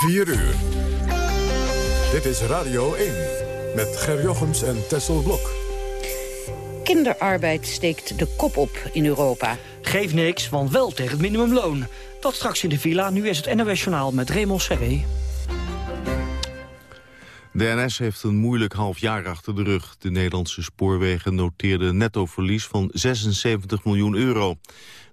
4 uur. Dit is Radio 1 met Ger Jochems en Tessel Blok. Kinderarbeid steekt de kop op in Europa. Geef niks, want wel tegen het minimumloon. Dat straks in de villa. Nu is het NOS Journaal met Raymond Serré. De NS heeft een moeilijk half jaar achter de rug. De Nederlandse spoorwegen noteerden een nettoverlies van 76 miljoen euro.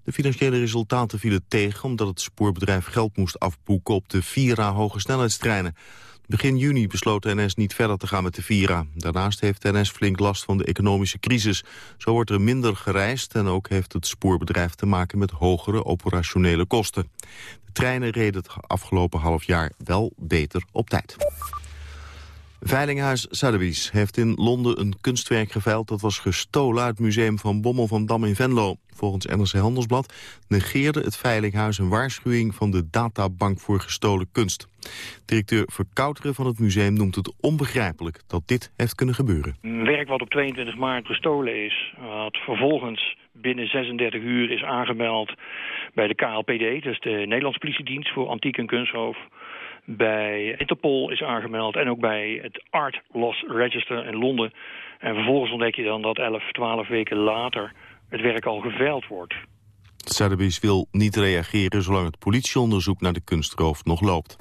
De financiële resultaten vielen tegen omdat het spoorbedrijf geld moest afboeken op de Vira hoge snelheidstreinen. Begin juni besloot NS niet verder te gaan met de Vira. Daarnaast heeft NS flink last van de economische crisis. Zo wordt er minder gereisd en ook heeft het spoorbedrijf te maken met hogere operationele kosten. De treinen reden het afgelopen half jaar wel beter op tijd. Veilinghuis Sotheby's heeft in Londen een kunstwerk geveild... dat was gestolen uit het museum van Bommel van Dam in Venlo. Volgens NRC Handelsblad negeerde het Veilinghuis een waarschuwing... van de databank voor gestolen kunst. Directeur Verkouteren van het museum noemt het onbegrijpelijk... dat dit heeft kunnen gebeuren. Een werk wat op 22 maart gestolen is... wat vervolgens binnen 36 uur is aangemeld bij de KLPD... dus de Nederlandse politiedienst voor antiek en kunstroof bij Interpol is aangemeld en ook bij het Art Loss Register in Londen. En vervolgens ontdek je dan dat 11, 12 weken later het werk al geveild wordt. Sotheby's wil niet reageren zolang het politieonderzoek naar de kunstroof nog loopt.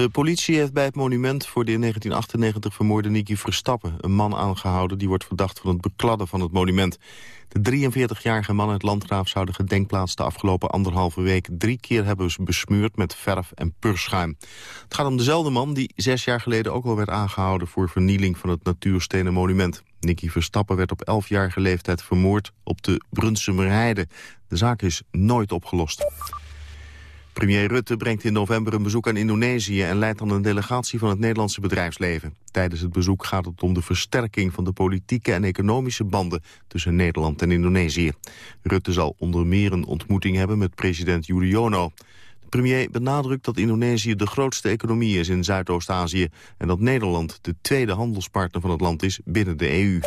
De politie heeft bij het monument voor de in 1998 vermoorde Nicky Verstappen... een man aangehouden die wordt verdacht van het bekladden van het monument. De 43-jarige man uit Landgraaf zou de gedenkplaats de afgelopen anderhalve week drie keer hebben besmeurd met verf en purschuim. Het gaat om dezelfde man die zes jaar geleden ook al werd aangehouden voor vernieling van het natuurstenen monument. Nicky Verstappen werd op 11-jarige leeftijd vermoord op de Brunsumerheide. De zaak is nooit opgelost. Premier Rutte brengt in november een bezoek aan Indonesië... en leidt dan een delegatie van het Nederlandse bedrijfsleven. Tijdens het bezoek gaat het om de versterking van de politieke en economische banden... tussen Nederland en Indonesië. Rutte zal onder meer een ontmoeting hebben met president Yudhoyono. De premier benadrukt dat Indonesië de grootste economie is in Zuidoost-Azië... en dat Nederland de tweede handelspartner van het land is binnen de EU.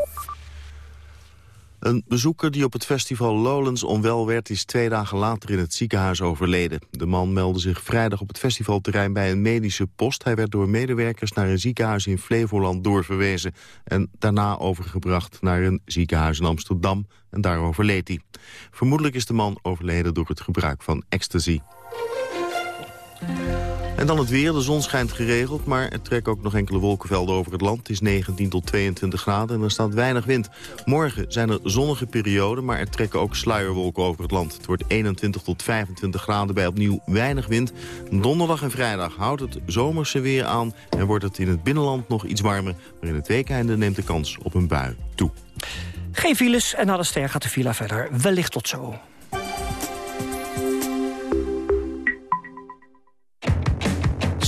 Een bezoeker die op het festival Lowlands onwel werd... is twee dagen later in het ziekenhuis overleden. De man meldde zich vrijdag op het festivalterrein bij een medische post. Hij werd door medewerkers naar een ziekenhuis in Flevoland doorverwezen... en daarna overgebracht naar een ziekenhuis in Amsterdam. En daar overleed hij. Vermoedelijk is de man overleden door het gebruik van ecstasy. En dan het weer. De zon schijnt geregeld, maar er trekken ook nog enkele wolkenvelden over het land. Het is 19 tot 22 graden en er staat weinig wind. Morgen zijn er zonnige perioden, maar er trekken ook sluierwolken over het land. Het wordt 21 tot 25 graden bij opnieuw weinig wind. Donderdag en vrijdag houdt het zomerse weer aan... en wordt het in het binnenland nog iets warmer. Maar in het weekende neemt de kans op een bui toe. Geen files en de ster gaat de villa verder. Wellicht tot zo.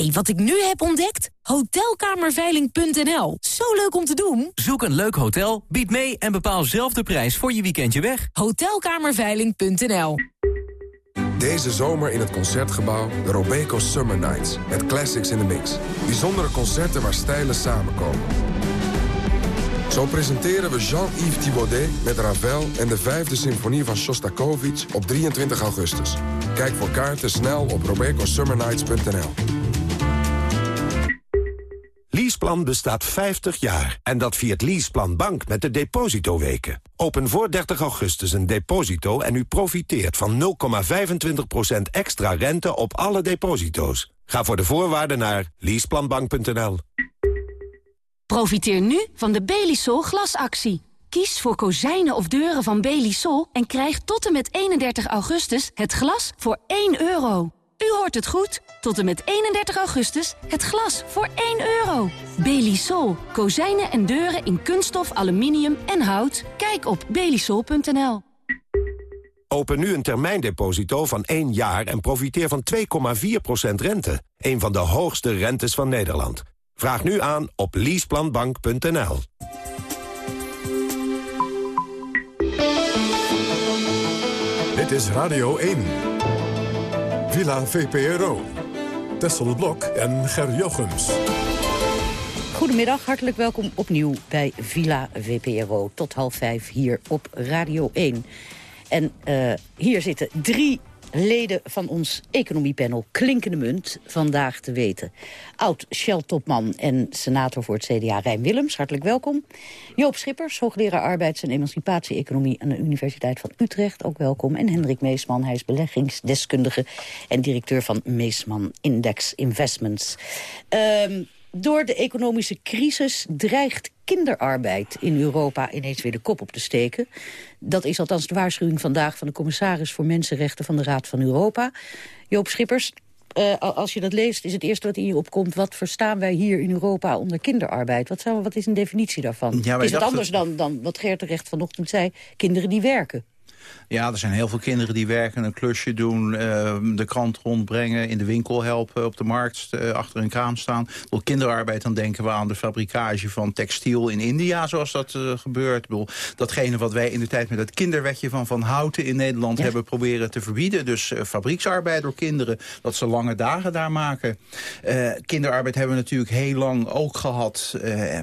hey, wat ik nu heb ontdekt? Hotelkamerveiling.nl. Zo leuk om te doen. Zoek een leuk hotel, bied mee en bepaal zelf de prijs voor je weekendje weg. Hotelkamerveiling.nl. Deze zomer in het Concertgebouw de Robeco Summer Nights. Met classics in the mix. Bijzondere concerten waar stijlen samenkomen. Zo presenteren we Jean-Yves Thibaudet met Ravel en de vijfde symfonie van Shostakovich op 23 augustus. Kijk voor kaarten snel op robecosummernights.nl. Leaseplan bestaat 50 jaar. En dat viert Leaseplan Bank met de depositoweken. Open voor 30 augustus een deposito en u profiteert van 0,25% extra rente op alle deposito's. Ga voor de voorwaarden naar leaseplanbank.nl. Profiteer nu van de Belisol glasactie. Kies voor kozijnen of deuren van Belisol en krijg tot en met 31 augustus het glas voor 1 euro. U hoort het goed. Tot en met 31 augustus het glas voor 1 euro. Belisol. Kozijnen en deuren in kunststof, aluminium en hout. Kijk op belisol.nl. Open nu een termijndeposito van 1 jaar en profiteer van 2,4% rente. Een van de hoogste rentes van Nederland. Vraag nu aan op leaseplanbank.nl. Dit is Radio 1. Villa VPRO. Tessel Blok en Ger Jochems. Goedemiddag, hartelijk welkom opnieuw bij Villa VPRO. Tot half vijf hier op Radio 1. En uh, hier zitten drie leden van ons economiepanel Klinkende Munt vandaag te weten. Oud-Shell-topman en senator voor het CDA Rijn Willems, hartelijk welkom. Joop Schippers, hoogleraar arbeids- en emancipatie-economie aan de Universiteit van Utrecht, ook welkom. En Hendrik Meesman, hij is beleggingsdeskundige en directeur van Meesman Index Investments. Um, door de economische crisis dreigt kinderarbeid in Europa ineens weer de kop op te steken. Dat is althans de waarschuwing vandaag van de commissaris voor Mensenrechten van de Raad van Europa. Joop Schippers, uh, als je dat leest is het eerste wat in je opkomt... wat verstaan wij hier in Europa onder kinderarbeid? Wat, zou, wat is een definitie daarvan? Ja, is het anders dan, dan wat Geert terecht vanochtend zei? Kinderen die werken. Ja, er zijn heel veel kinderen die werken, een klusje doen... Uh, de krant rondbrengen, in de winkel helpen, op de markt uh, achter een kraam staan. Door kinderarbeid dan denken we aan de fabrikage van textiel in India... zoals dat uh, gebeurt. Ik bedoel, datgene wat wij in de tijd met het kinderwetje van Van Houten in Nederland... Ja. hebben proberen te verbieden. Dus fabrieksarbeid door kinderen, dat ze lange dagen daar maken. kinderarbeid hebben we natuurlijk heel lang ook gehad.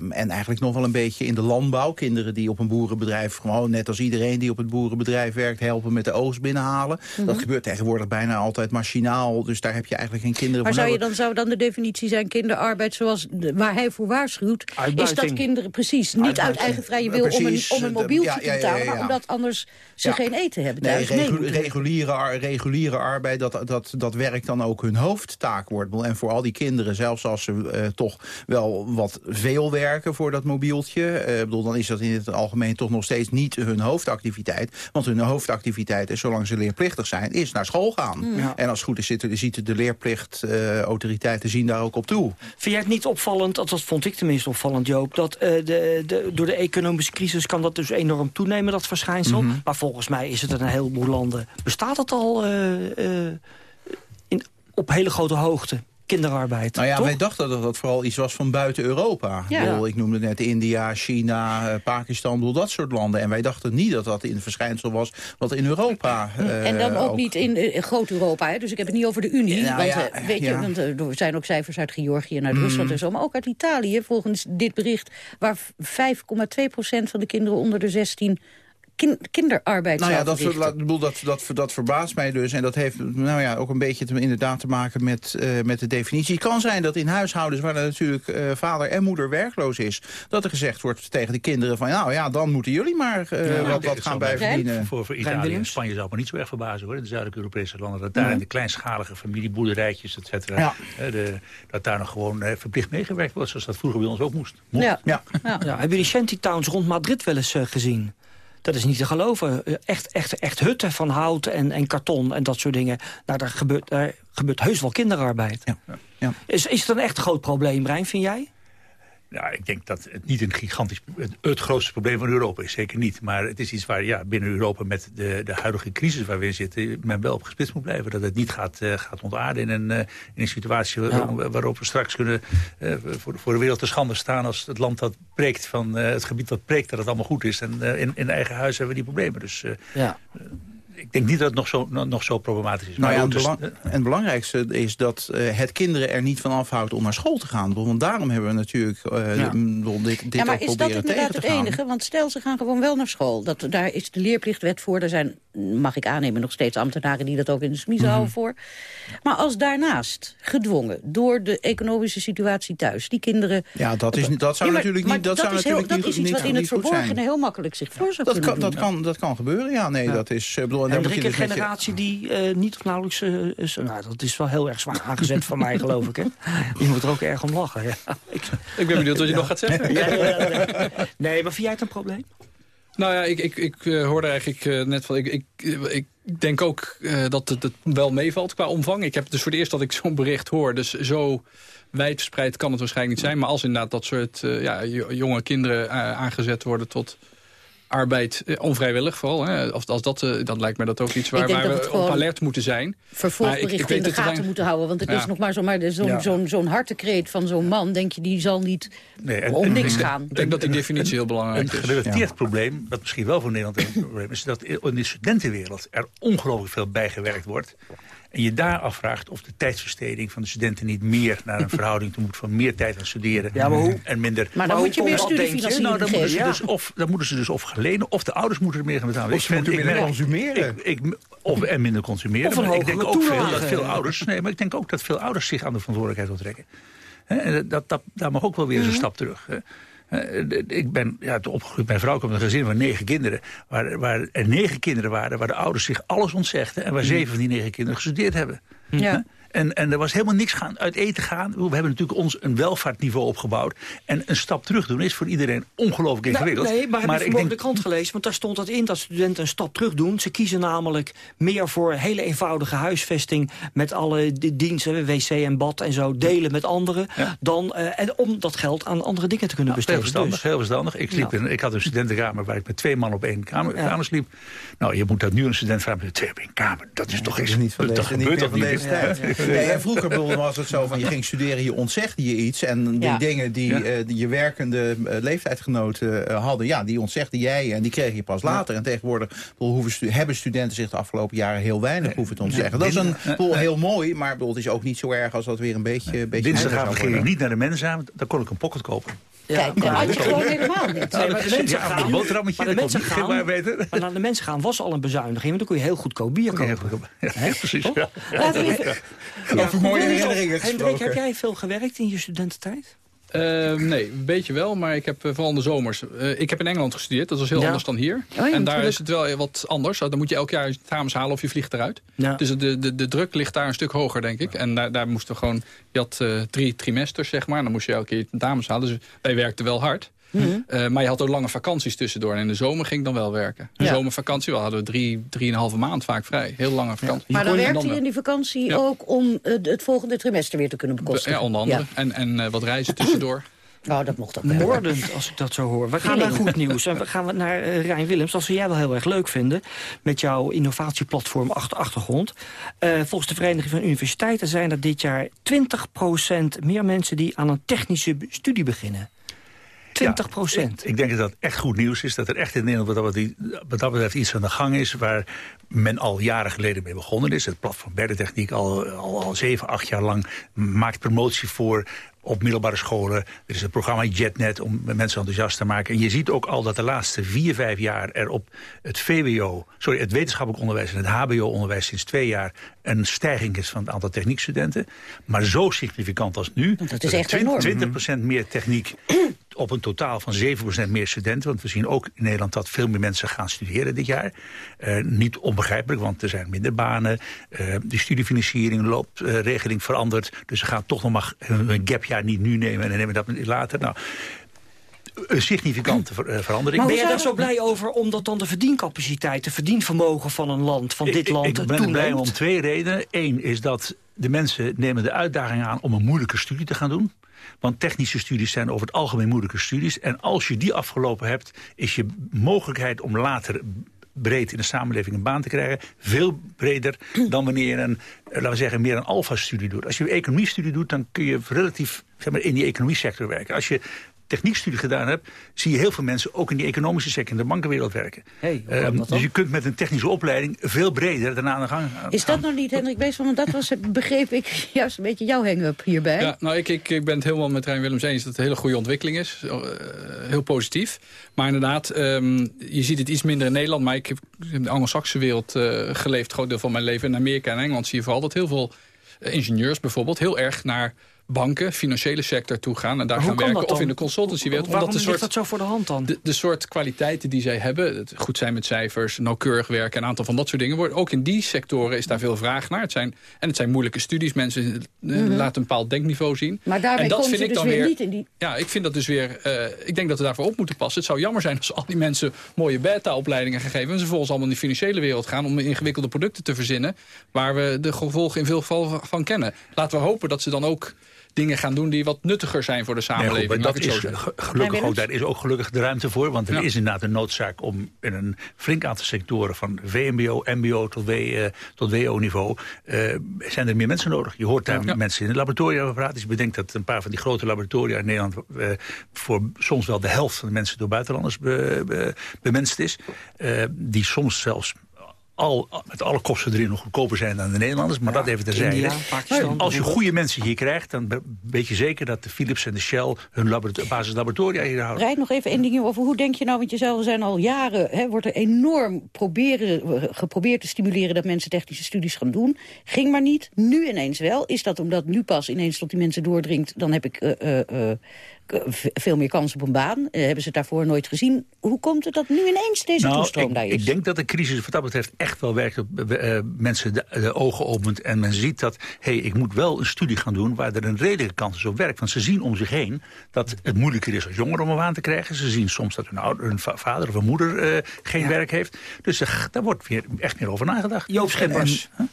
en eigenlijk nog wel een beetje in de landbouw. Kinderen die op een boerenbedrijf, gewoon net als iedereen die op het boerenbedrijf werkt... helpen met de oogst binnenhalen. Dat mhm. gebeurt tegenwoordig bijna altijd machinaal. Dus daar heb je eigenlijk geen kinderen maar zou, je dan, zou dan de definitie zijn kinderarbeid zoals de, waar hij voor waarschuwt? Is dat kinderen precies niet uit eigen vrije wil om een, om een mobieltje te betalen... maar omdat anders ze geen eten hebben thuis? Nee, regu reguliere, reguliere arbeid, dat, dat, dat werk dan ook hun hoofdtaak wordt. En voor al die kinderen, zelfs als ze uh, toch wel wat veel werken voor dat mobieltje... Uh, bedoel, dan is dat in het algemeen toch nog steeds niet hun hoofdactiviteit. Want hun hoofdactiviteit is, zolang ze leerplichtig zijn, is naar school gaan. Mm. En als het goed is, zitten, ziet de leerplichtautoriteiten zien daar ook op toe. Vind jij het niet opvallend, dat vond ik tenminste opvallend, Joop... dat uh, de, de, door de economische crisis kan dat dus enorm toenemen, dat verschijnsel. Mm -hmm. Maar volgens mij is het in een heleboel landen... bestaat het al uh, uh, in, op hele grote hoogte kinderarbeid. Nou ja, wij dachten dat dat vooral iets was van buiten Europa. Ja. Ik noemde net India, China, eh, Pakistan, dat soort landen. En wij dachten niet dat dat in het verschijnsel was wat in Europa... Uh, en dan ook, niet in uh, Groot-Europa, dus ik heb het niet over de Unie. Nou, want, ja, weet je, want, er zijn ook cijfers uit Georgië en uit mm. Rusland en zo. Maar ook uit Italië, volgens dit bericht... waar 5,2% van de kinderen onder de 16 kinderarbeid nou ja, dat, dat, dat, dat, dat verbaast mij dus. En dat heeft nou ja, ook een beetje te, inderdaad te maken met, uh, met de definitie. Het kan zijn dat in huishoudens waar natuurlijk uh, vader en moeder werkloos is... dat er gezegd wordt tegen de kinderen van... nou ja, dan moeten jullie maar uh, ja, wat, wat gaan bijverdienen. Voor, voor Italië en Spanje zou het me niet zo erg verbazen hoor. De zuidelijke Europese landen. Dat daar in de kleinschalige familieboerderijtjes, et cetera... De, dat daar nog gewoon verplicht meegewerkt wordt... zoals dat vroeger bij ons ook moest. Ja. Ja. Ja. Ja. Hebben jullie shantytowns rond Madrid wel eens gezien? Dat is niet te geloven. Eh, echt, echt, echt hutten van hout en, en karton en dat soort dingen. Nou, daar gebeurt, daar gebeurt heus wel kinderarbeid. Ja. Ja. Is, is het een echt groot probleem, Rijn, vind jij? Nou, ik denk dat het niet een gigantisch... Het, grootste probleem van Europa is, zeker niet. Maar het is iets waar ja, binnen Europa met de, de huidige crisis waar we in zitten... men wel op gespitst moet blijven. Dat het niet gaat, uh, gaat ontaarden in een, uh, in een situatie waarop we straks kunnen... Uh, voor, voor de wereld te schande staan als het land dat preekt van... het gebied dat preekt dat het allemaal goed is. En in, in eigen huis hebben we die problemen. Dus ja ik denk niet dat het nog zo, nog zo problematisch is. Nou ja, dus, en het belangrijkste is dat uh, het kinderen er niet van afhoudt om naar school te gaan. Want daarom hebben we natuurlijk uh, ja. dit, dit ja, maar is dat inderdaad het enige? Want stel, ze gaan gewoon wel naar school. Dat, daar is de leerplichtwet voor. Er zijn, mag ik aannemen, nog steeds ambtenaren die dat ook in de smiezen mm houden voor. Maar als daarnaast, gedwongen, door de economische situatie thuis, die kinderen... Ja, dat, is, dat zou natuurlijk niet Dat, zou natuurlijk heel, dat is iets wat in het verborgene heel makkelijk zich voor zou dat kan, dat kan, dat kan gebeuren, ja. Nee, dat is... Bedoel, en, en een generatie die uh, niet of nauwelijks... Uh, is, nou, dat is wel heel erg zwaar aangezet van mij, geloof ik. Hè? Je moet er ook erg om lachen. Ja. Ik, ik ben benieuwd wat je nog gaat zeggen. Ja, nee. nee, maar vind jij het een probleem? Nou ja, ik, ik, ik hoorde eigenlijk uh, net van... Ik, ik, ik denk ook uh, dat het, het, wel meevalt qua omvang. Ik heb dus voor het eerst dat ik zo'n bericht hoor. Dus zo wijdverspreid kan het waarschijnlijk niet zijn. Maar als inderdaad dat soort ja, jonge kinderen aangezet worden tot arbeid, eh, onvrijwillig vooral. Hè. Als, als dat, eh, dan lijkt mij dat ook iets waar, waar we op alert moeten zijn. Vervolgbericht in de gaten moeten houden. Want het is nog maar zomaar zo'n ja. zo'n zo'n hartekreet van zo'n man. Denk je, die zal niet nee, om niks gaan. Ik denk dat die definitie heel belangrijk is. Een gerelateerd probleem, dat misschien wel voor Nederland een probleem is... dat in de studentenwereld er ongelooflijk veel bijgewerkt wordt... En je daar afvraagt of de tijdsbesteding van de studenten niet meer naar een verhouding toe moet van meer tijd aan studeren ja, maar hoe? en minder. Maar dan moet je meer studiefinanciering nou, dan moeten, ze dus of, dan moeten ze dus of gaan lenen of de ouders moeten er meer gaan betalen. Of ze moeten meer consumeren. Ik, ik, of, en minder consumeren. Of ik denk ook veel dat veel ouders. Nee, maar ik denk ook dat veel ouders zich aan de verantwoordelijkheid wil trekken. He, dat, dat, daar mag ook wel weer eens een mhm. stap terug. Ik ben ja, opgegroeid, mijn vrouw komt een gezin van negen kinderen. Waar, waar er negen kinderen waren, waar de ouders zich alles ontzegden... en waar mhm. zeven van die negen kinderen gestudeerd hebben. Ja. En, en er was helemaal niks gaan, uit eten gaan. We hebben natuurlijk ons een welvaartniveau opgebouwd. En een stap terug doen is voor iedereen ongelooflijk nou, ingewikkeld. nee, maar, maar heb je denk... de krant gelezen? Want daar stond dat in dat studenten een stap terug doen. Ze kiezen namelijk meer voor hele eenvoudige huisvesting... met alle diensten, wc en bad en zo, delen met anderen... Dan, uh, en om dat geld aan andere dingen te kunnen nou, besteden. Heel verstandig, dus. heel verstandig. Ik, sliep in, ik had een studentenkamer waar ik met twee man op één kamer, kamer sliep. Nou, je moet dat nu een student vragen met twee op één kamer. Dat is toch eens... Niet van dat gebeurt toch niet? Vroeger was het zo van je ging studeren, je ontzegde je iets. En die dingen die, uh, die, je werkende uh, leeftijdsgenoten uh, hadden, ja, die ontzegde jij en die kreeg je pas later. En tegenwoordig stu hebben studenten zich de afgelopen jaren heel weinig hoeven te ontzeggen. Dat is een, heel mooi, maar bedoel, het is ook niet zo erg als dat weer een beetje... Nee. beetje Dinsdag ging ik niet naar de mensen aan, dan kon ik een pocket kopen. Kijk, ja, had je gewoon helemaal niet. Nee, maar de mensen gaan, een boterhammetje, maar de mensen gaan, maar, naar de mensen gaan was al een bezuiniging, want dan kon je heel goedkoop bier kopen. Ja, precies. Ja. Laten we even, Over mooie herinneringen Hendrik, heb jij veel gewerkt in je studententijd? Uh, nee, een beetje wel, maar ik heb uh, vooral in de zomers. Uh, ik heb in Engeland gestudeerd, dat was heel anders dan hier. Oh, en daar is het wel wat anders. Dan moet je elk jaar examens halen of je vliegt eruit. Ja. Dus de, de, de druk ligt daar een stuk hoger, denk ik. En daar, daar moesten we gewoon... Je had drie trimesters, zeg maar. En dan moest je elke keer dames halen. Dus wij werkten wel hard. Mhm. Eh, maar je had ook lange vakanties tussendoor. En in de zomer ging ik dan wel werken. De zomervakantie wel, hadden we drie, drieënhalve maand vaak vrij. Heel lange vakantie. Maar dan werkte je in die vakantie ook om uh, het volgende trimester weer te kunnen bekostigen? Ja, onder andere. En, en uh, wat reizen tussendoor. Oh, dat mocht ook wel. Moordend, als ik dat zo hoor. We gaan naar goed nieuws. En we gaan naar uh, Rijn Willems. Dat zou jij wel heel erg leuk vinden. Met jouw innovatieplatform achter achtergrond. Uh, volgens de Vereniging van Universiteiten zijn er dit jaar 20% meer mensen die aan een technische studie beginnen. 20 procent. ik, denk dat dat echt goed nieuws is. Dat er echt in Nederland wat dat, wat dat betreft iets aan de gang is... waar men al jaren geleden mee begonnen is. Het platform Berdentechniek al, al, al zeven, acht jaar lang maakt promotie voor op middelbare scholen. Er is het programma JetNet om mensen enthousiast te maken. En je ziet ook al dat de laatste vier, vijf jaar er op het VWO... sorry, het wetenschappelijk onderwijs en het hbo-onderwijs sinds twee jaar... een stijging is van het aantal techniekstudenten. Maar zo significant als nu. Dat is echt 20, 20% meer techniek op een totaal van 7% meer studenten. Want we zien ook in Nederland dat veel meer mensen gaan studeren dit jaar. Uh, niet onbegrijpelijk, want er zijn minder banen. Uh, de studiefinanciering loopt, uh, regeling verandert. Dus ze gaan toch nog maar een gapjaar niet nu nemen en nemen dat later. Nou, een significante verandering. Maar ben jij daar zo blij over, omdat dan de verdiencapaciteit... de verdienvermogen van een land, van dit land, Ik, ik ben blij om twee redenen. Eén is dat de mensen nemen de uitdaging aan om een moeilijke studie te gaan doen. Want technische studies zijn over het algemeen moeilijke studies. En als je die afgelopen hebt, is je mogelijkheid om later breed in de samenleving een baan te krijgen... veel breder dan wanneer je een, eh, laten we zeggen, meer een alfa-studie doet. Als je een economie-studie doet, dan kun je relatief zeg maar, in die economie-sector werken. Als je techniekstudie gedaan heb... zie je heel veel mensen ook in die economische sector... in de bankenwereld werken. Hey, um, dus je kunt met een technische opleiding... veel breder daarna aan de gang gaan. Is dat nog niet, Hendrik Beesman? Want dat was, begreep ik, juist een beetje jouw hang-up hierbij. Ja, nou, ik, ik, ik ben het helemaal met Rijn Willems eens... dat het een hele goede ontwikkeling is. Uh, heel positief. Maar inderdaad, um, je ziet het iets minder in Nederland... maar ik heb in de Anglo-Saxische wereld uh, geleefd... groot deel van mijn leven. In Amerika en Engeland zie je vooral dat heel veel... Uh, ingenieurs bijvoorbeeld heel erg naar banken, financiële sector toe gaan en daar gaan werken. Of in de consultancywereld. Waarom omdat ligt dat zo voor de hand dan? De, de, soort kwaliteiten die zij hebben, het goed zijn met cijfers, nauwkeurig werken, een aantal van dat soort dingen. Worden, ook in die sectoren is daar veel vraag naar. Het zijn, en het zijn moeilijke studies. Mensen mm laten een bepaald denkniveau zien. Maar daarbij en dat vind ik dus dan weer, niet in die... Ja, ik vind dat dus weer... Uh, ik denk dat we daarvoor op moeten passen. Het zou jammer zijn als al die mensen mooie beta-opleidingen gegeven... en ze vervolgens allemaal in de financiële wereld gaan... om ingewikkelde producten te verzinnen... waar we de gevolgen in veel gevallen van kennen. Laten we hopen dat ze dan ook dingen gaan doen die wat nuttiger zijn voor de samenleving. Nee, dat is gelukkig ook, daar is ook gelukkig de ruimte voor. Want er is inderdaad een noodzaak om in een flink aantal sectoren... van VMBO, MBO tot, w, uh, tot WO-niveau... Uh, zijn er meer mensen nodig. Je hoort daar mensen in de laboratoria over praten. Dus je bedenkt dat een paar van die grote laboratoria in Nederland... Uh, voor soms wel de helft van de mensen door buitenlanders be, be, bemenst is. die soms zelfs al, met alle kosten erin nog goedkoper zijn dan de Nederlanders. Maar dat even terzijde. India, als je goede mensen hier krijgt, dan weet je zeker dat de Philips en de Shell hun laborator basislaboratoria hier houden. Rijd nog even één ding over. Hoe denk je nou, want jezelf zijn al jaren, hè, wordt er enorm proberen, geprobeerd te stimuleren dat mensen technische studies gaan doen. Ging maar niet. Nu ineens wel. Is dat omdat nu pas ineens tot die mensen doordringt, dan heb ik uh, uh, veel meer kans op een baan. Uh, hebben ze het daarvoor nooit gezien. Hoe komt het dat nu ineens deze nou, toestroom daar is? Ik denk dat de crisis wat dat betreft echt wel werkt op uh, mensen de, de, ogen opent. En men ziet dat, hé, hey, ik moet wel een studie gaan doen... waar er een redelijke kans is op werk. Want ze zien om zich heen dat het moeilijker is als jongeren om een baan te krijgen. Ze zien soms dat hun, ouder, hun vader of een moeder uh, geen ja. werk heeft. Dus daar wordt weer echt meer over nagedacht. Joop Schippers. En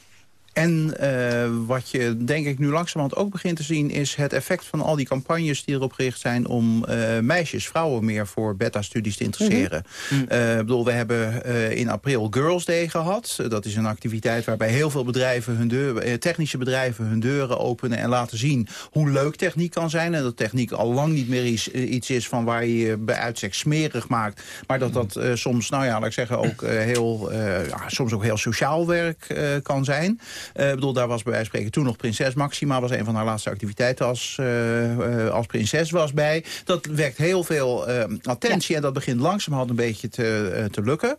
uh, wat je denk ik nu langzamerhand ook begint te zien... is het effect van al die campagnes die erop gericht zijn... om uh, meisjes, vrouwen meer voor beta-studies te interesseren. Mm -hmm. uh, bedoel, we hebben in april Girls Day gehad. dat is een activiteit waarbij heel veel bedrijven hun deuren, technische bedrijven hun deuren openen... en laten zien hoe leuk techniek kan zijn. En dat techniek al lang niet meer iets, iets is van waar je je bij uitstek smerig maakt. Maar dat dat soms, nou ja, laat ik zeggen, ook heel, ja, soms ook heel sociaal werk kan zijn... Ik uh, bedoel, daar was bij wijze van spreken toen nog prinses Maxima... was een van haar laatste activiteiten als, uh, uh, als prinses was bij. Dat wekt heel veel attentie ja. en dat begint langzamerhand een beetje te, te lukken.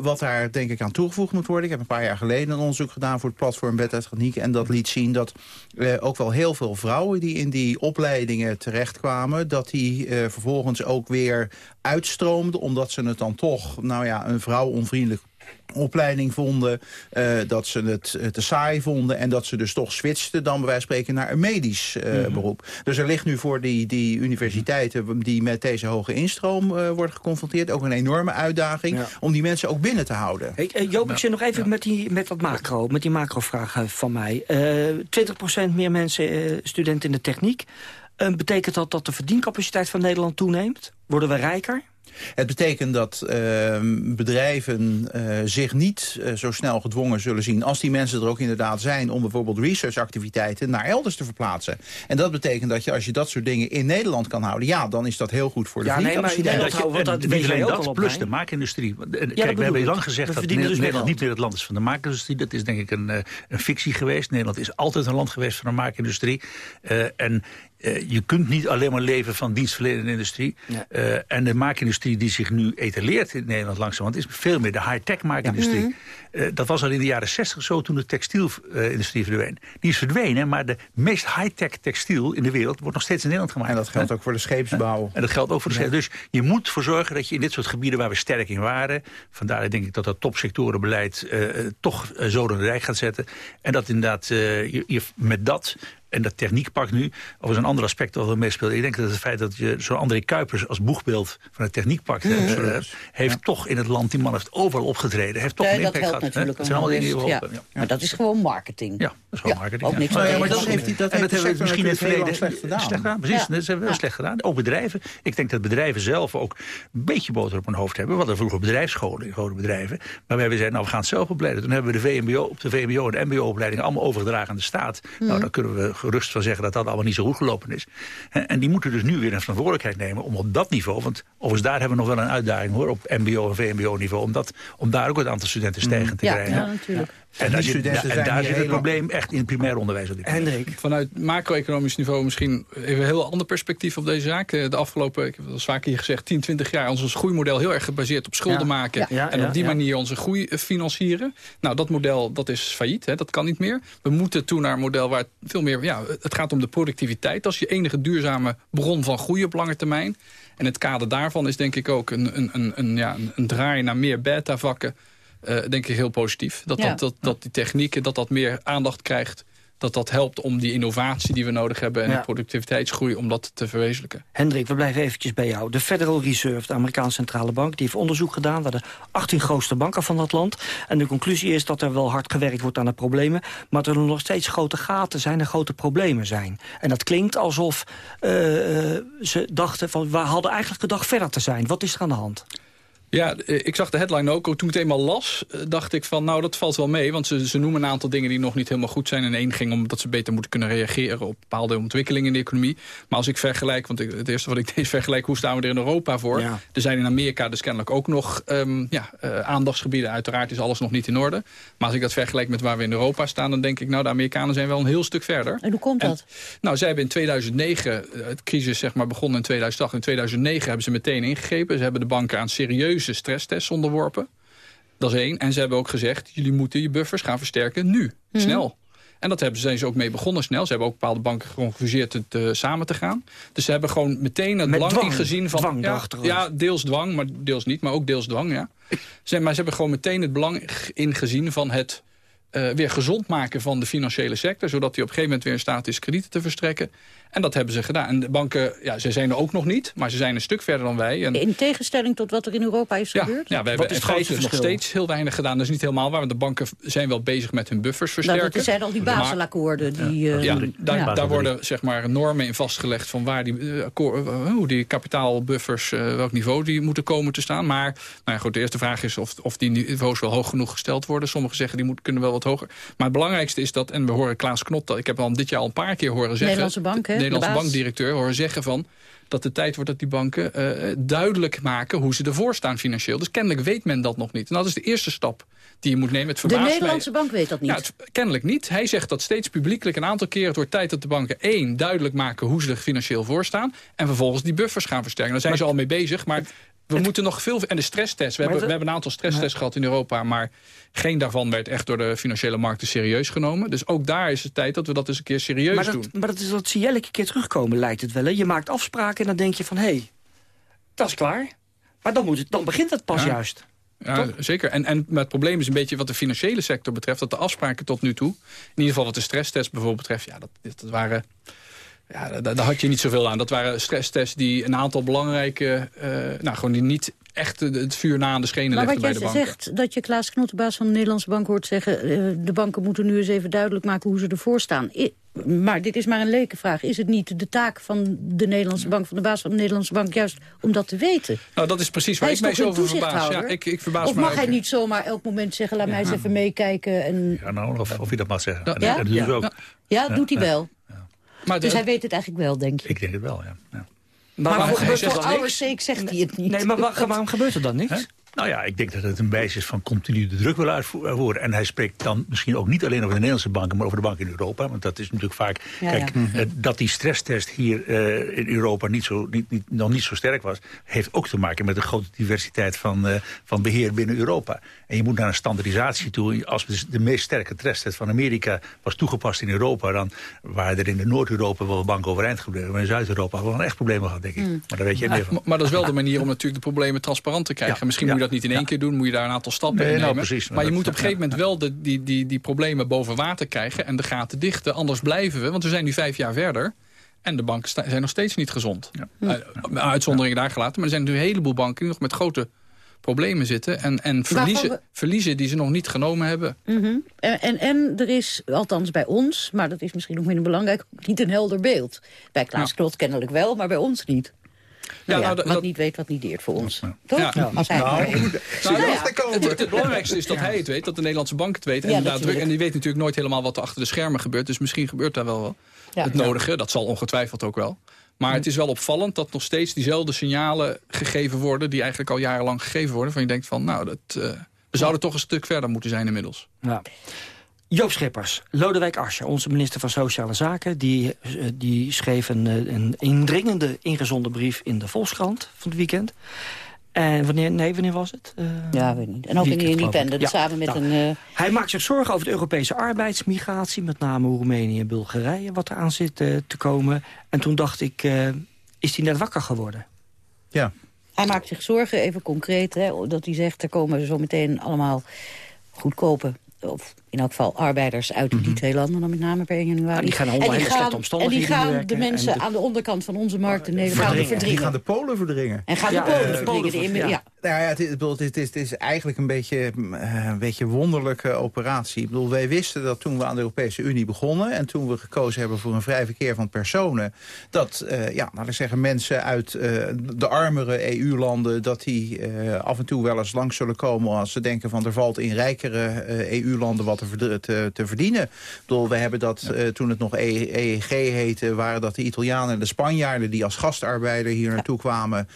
wat daar denk ik aan toegevoegd moet worden. Ik heb een paar jaar geleden een onderzoek gedaan voor het platform Techniek en dat liet zien dat ook wel heel veel vrouwen die in die opleidingen terechtkwamen... dat die vervolgens ook weer uitstroomden... omdat ze het dan toch, nou ja, een vrouw onvriendelijk opleiding vonden, uh, dat ze het uh, te saai vonden... en dat ze dus toch switchten dan bij wijze van spreken naar een medisch uh, mm -hmm. beroep. Dus er ligt nu voor die, die universiteiten die met deze hoge instroom worden geconfronteerd... ook een enorme uitdaging ja. om die mensen ook binnen te houden. Hey, Joop, ik zit nog even ja. met, die, met dat macro, met die macro-vraag van mij. 20% meer mensen, studenten in de techniek. betekent dat dat de verdiencapaciteit van Nederland toeneemt? Worden we rijker? Het betekent dat uh, bedrijven uh, zich niet uh, zo snel gedwongen zullen zien... als die mensen er ook inderdaad zijn... om bijvoorbeeld researchactiviteiten naar elders te verplaatsen. En dat betekent dat je als je dat soort dingen in Nederland kan houden... ja, dan is dat heel goed voor de ja, nee, maar ja, dat, dat weet alleen dat, plus de maakindustrie. Kijk, ja, we hebben lang gezegd dat Nederland, Nederland niet meer het land is van de maakindustrie. Dat is denk ik een, een fictie geweest. Nederland is altijd een land geweest van de maakindustrie. en uh, je kunt niet alleen maar leven van dienstverlenende industrie. Ja. Uh, en de maakindustrie die zich nu etaleert in Nederland langzaam... want is veel meer de high-tech maakindustrie. Ja. Mm -hmm. uh, dat was al in de jaren 60 zo toen de textielindustrie verdween. Die is verdwenen, maar de meest high-tech textiel in de wereld... wordt nog steeds in Nederland gemaakt. En dat geldt ook voor de scheepsbouw. En dat geldt ook voor de scheepsbouw. Dus je moet ervoor zorgen dat je in dit soort gebieden waar we sterk in waren... vandaar denk ik dat dat topsectorenbeleid toch zo de rijk gaat zetten... en dat inderdaad je, je met dat en dat techniekpak nu, of is een ander aspect dat er meespeelt. Ik denk dat het feit dat je zo'n André Kuipers als boegbeeld van het techniekpak ja, uh, heeft ja. toch in het land, die man heeft overal opgetreden, heeft toch een impact gehad. Natuurlijk dat zijn allemaal dingen die ja. Maar dat is gewoon marketing. Ja, dat is gewoon marketing. Ook niks ja. maar dat heeft hij dat en dat hebben we misschien in het verleden slecht gedaan. Slecht gedaan, precies. Dat hebben we wel slecht gedaan. Ook bedrijven. Ik denk dat bedrijven zelf ook een beetje boter op hun hoofd hebben. We hadden vroeger bedrijfsscholen, grote bedrijven, waarbij we zeiden, nou we gaan het zelf opleiden. Toen hebben we de VMBO, op de VMBO en de MBO-opleidingen allemaal overgedragen aan de staat. Nou, dan kunnen we gerust van zeggen dat dat allemaal niet zo goed gelopen is. En die moeten dus nu weer een verantwoordelijkheid nemen om op dat niveau... want overigens daar hebben we nog wel een uitdaging hoor, op mbo- en vmbo-niveau... Om, om daar ook het aantal studenten stijgend te ja, krijgen. Ja, natuurlijk. En, daar zit, ja, en daar zit het probleem echt in het primair onderwijs. Hendrik. Vanuit macro-economisch niveau misschien even een heel ander perspectief op deze zaak. De afgelopen, ik heb het al vaker hier gezegd, 10, 20 jaar... ons groeimodel heel erg gebaseerd op schulden ja. maken... Ja, en op die manier onze groei financieren. Nou, dat model dat is failliet, hè, dat kan niet meer. We moeten toe naar een model waar het veel meer... Ja, het gaat om de productiviteit. Dat is je enige duurzame bron van groei op lange termijn. En het kader daarvan is denk ik ook een, een, een, een ja, een draai naar meer beta-vakken... Uh, denk ik heel positief. Dat, ja. dat, dat, dat die technieken dat dat meer aandacht krijgt dat dat helpt om die innovatie die we nodig hebben... en de productiviteitsgroei, om dat te verwezenlijken. Hendrik, we blijven eventjes bij jou. De Federal Reserve, de Amerikaanse centrale bank... die heeft onderzoek gedaan naar de 18 grootste banken van dat land. En de conclusie is dat er wel hard gewerkt wordt aan de problemen... maar dat er nog steeds grote gaten zijn en grote problemen zijn. En dat klinkt alsof uh, ze dachten van... we hadden eigenlijk gedacht verder te zijn. Wat is er aan de hand? Ja, eh, ik zag de headline ook. Toen ik het eenmaal las, eh, dacht ik van nou, dat valt wel mee. Want ze, ze noemen een aantal dingen die nog niet helemaal goed zijn. En één ging omdat ze beter moeten kunnen reageren op bepaalde ontwikkelingen in de economie. Maar als ik vergelijk, want het eerste wat ik deed vergelijk, hoe staan we er in Europa voor? Er zijn in Amerika dus kennelijk ook nog um, ja, uh, aandachtsgebieden. Uiteraard is alles nog niet in orde. Maar als ik dat vergelijk met waar we in Europa staan, dan denk ik nou, de Amerikanen zijn wel een heel stuk verder. En hoe komt dat? nou, zij hebben in 2009, het crisis zeg maar begonnen in 2008. In 2009 hebben ze meteen ingegrepen. Ze hebben de banken aan serieus serieuze stresstests onderworpen. Dat is één. En ze hebben ook gezegd, jullie moeten je buffers gaan versterken nu. Mhm. Snel. En dat hebben, zijn ze ook mee begonnen snel. Ze hebben ook bepaalde banken geconfuseerd het uh, samen te gaan. Dus ze hebben gewoon meteen het belang ingezien van... Dwang ja, ja, deels dwang, maar deels niet. Maar ook deels dwang, ja. Ze, maar ze hebben gewoon meteen het belang ingezien van het... Uh, weer gezond maken van de financiële sector... zodat die op een gegeven moment weer in staat is kredieten te verstrekken. En dat hebben ze gedaan. En de banken, ja, ze zijn er ook nog niet, maar ze zijn een stuk verder dan wij. En... In tegenstelling tot wat er in Europa is gebeurd? Ja, we hebben in feite nog steeds heel weinig gedaan. Dat is niet helemaal waar, want de banken zijn wel bezig met hun buffers nou, versterken. Nou, dat zijn al die Baselakkoorden. Die, ja, uh, ja, daar, daar worden zeg maar, normen in vastgelegd... van waar die, uh, hoe die kapitaalbuffers, uh, welk niveau die moeten komen te staan. Maar nou ja, goed, de eerste vraag is of, of die niveaus wel hoog genoeg gesteld worden. Sommigen zeggen die moeten, kunnen wel wat hoger. Maar het belangrijkste is dat, en we horen Klaas Knot... ik heb al dit jaar al een paar keer horen zeggen... Nederlandse bank, hè? Nederlandse bankdirecteur horen zeggen van dat het tijd wordt dat die banken uh, duidelijk maken hoe ze ervoor staan financieel. Dus kennelijk weet men dat nog niet. En dat is de eerste stap die je moet nemen. Het de Nederlandse bank weet dat niet? Ja, het, kennelijk niet. Hij zegt dat steeds publiekelijk een aantal keren. Het wordt tijd dat de banken één duidelijk maken hoe ze er financieel voor staan. En vervolgens die buffers gaan versterken. Daar zijn ze al mee bezig. Maar we moeten nog veel... En de stresstest. We, hebben, we hebben een aantal stresstests gehad in Europa. Maar geen daarvan werd echt door de financiële markten serieus genomen. Dus ook daar is het tijd dat we dat eens een keer serieus maar dat, doen. Maar dat, is, dat zie je elke keer terugkomen, lijkt het wel. Hè? Je maakt afspraken en dan denk je van... hé, hey, dat is klaar. Maar dan, moet het, dan begint het pas juist. Ja, zeker. En, en het probleem is een beetje wat de financiële sector betreft... dat de afspraken tot nu toe, in ieder geval wat de stresstest bijvoorbeeld betreft... ja, dat, dat waren ja, daar, had je niet zoveel aan. Dat waren stresstests die een aantal belangrijke... Uh, nou, gewoon die niet echt het vuur na aan de schenen legden bij de banken. Maar wat je zegt, dat je Klaas Knot, de baas van de Nederlandse Bank, hoort zeggen... Uh, de banken moeten nu eens even duidelijk maken hoe ze ervoor staan. I maar dit is maar een lekenvraag. Is het niet de taak van de Nederlandse bank, van de baas van de Nederlandse bank... juist om dat te weten? Nou, dat is precies waar ik mij zo over verbaas. Ja, ik, ik verbaas of mag hij niet zomaar elk moment zeggen... laat mij eens even meekijken? En... Ja, nou, of, of je dat mag zeggen. Ja, ja. Ook. ja, doet hij wel. Maar dus hij weet het eigenlijk wel, denk je? Ik denk het wel, ja. ja. Maar, maar, voor, voor ouders sake zegt hij het niet. Nee, maar waarom gebeurt er dan niks? Nou ja, ik denk dat het een wijze is van continu de druk wil uitvoeren. En hij spreekt dan misschien ook niet alleen over de Nederlandse banken... maar over de banken in Europa. Want dat is natuurlijk vaak... kijk, eh, dat die stresstest hier uh, in Europa niet zo, niet, niet, nog niet zo sterk was... heeft ook te maken met de grote diversiteit van, uh, van beheer binnen Europa. En je moet naar een standaardisatie toe. Als de meest sterke stresstest van Amerika was toegepast in Europa... dan waren er in de Noord-Europa wel banken overeind gebleven. Maar in Zuid-Europa hadden we wel echt problemen gehad, denk ik. Mm. Maar daar weet je meer van. Maar dat is wel de manier om natuurlijk de problemen transparant te krijgen. Misschien moet je dat niet in één keer doen, moet je daar een aantal stappen nee, in nou, nemen. precies, maar, je moet op een gegeven moment wel de, die, die, die problemen boven water krijgen... en de gaten dichten, anders blijven we. Want we zijn nu vijf jaar verder... En de banken zijn nog steeds niet gezond. Ja. Uh, uitzonderingen daar gelaten. Maar er zijn natuurlijk een heleboel banken die nog met grote problemen zitten. En, en verliezen, verliezen die ze nog niet genomen hebben. Mm -hmm. en, en, en, er is, althans bij ons, maar dat is misschien nog minder belangrijk... niet een helder beeld. Bij Klaas ja. Klot kennelijk wel, maar bij ons niet. Nou ja, nou, wat niet weet, wat niet deert voor ons. Toch? Ja. Als hij nou, nou, het, het, belangrijkste is dat hij het weet, dat de Nederlandse bank het weet. En, en die weet natuurlijk nooit helemaal wat er achter de schermen gebeurt. Dus misschien gebeurt daar wel het nodige. Dat zal ongetwijfeld ook wel. Maar het is wel opvallend dat nog steeds diezelfde signalen gegeven worden... die eigenlijk al jarenlang gegeven worden. Van je denkt van, nou, dat, uh, we zouden toch een stuk verder moeten zijn inmiddels. Ja. Joop Schippers, Lodewijk Asscher, onze minister van Sociale Zaken... die, eh, die schreef een, eh, een indringende ingezonden brief in de Volkskrant van het weekend. En wanneer, nee, wanneer was het? Uh, ja, weet niet. En ook in de Independent, ja. samen met nou, een... Uh... Hij maakt zich zorgen over de Europese arbeidsmigratie... met name Roemenië en Bulgarije, wat eraan zit uh, te komen. En toen dacht ik, is hij net wakker geworden? Ja. Hij maakt zich zorgen, even concreet, hè, dat hij zegt... er komen zo meteen allemaal goedkope of in elk geval arbeiders uit die mhm. twee landen dan met name per 1 januari. die gaan allemaal en die gaan, En die gaan de mensen aan de onderkant van onze markt in Nederland verdringen. Die gaan de Polen verdringen. En gaan de Polen verdringen. ja. Nou ja, het, het, is, het, is, eigenlijk een beetje uh, een beetje wonderlijke operatie. Ik bedoel, wij wisten dat toen we aan de Europese Unie begonnen... en toen we gekozen hebben voor een vrij verkeer van personen... dat, uh, ja, laten we zeggen, mensen uit uh, de armere EU-landen... dat die af en toe wel eens langs zullen komen als ze denken van... er valt in rijkere EU-landen wat te, te, te, verdienen. Ik bedoel, we hebben dat toen het nog EEG heette... waren dat de Italianen en de Spanjaarden die als gastarbeider hier naartoe kwamen.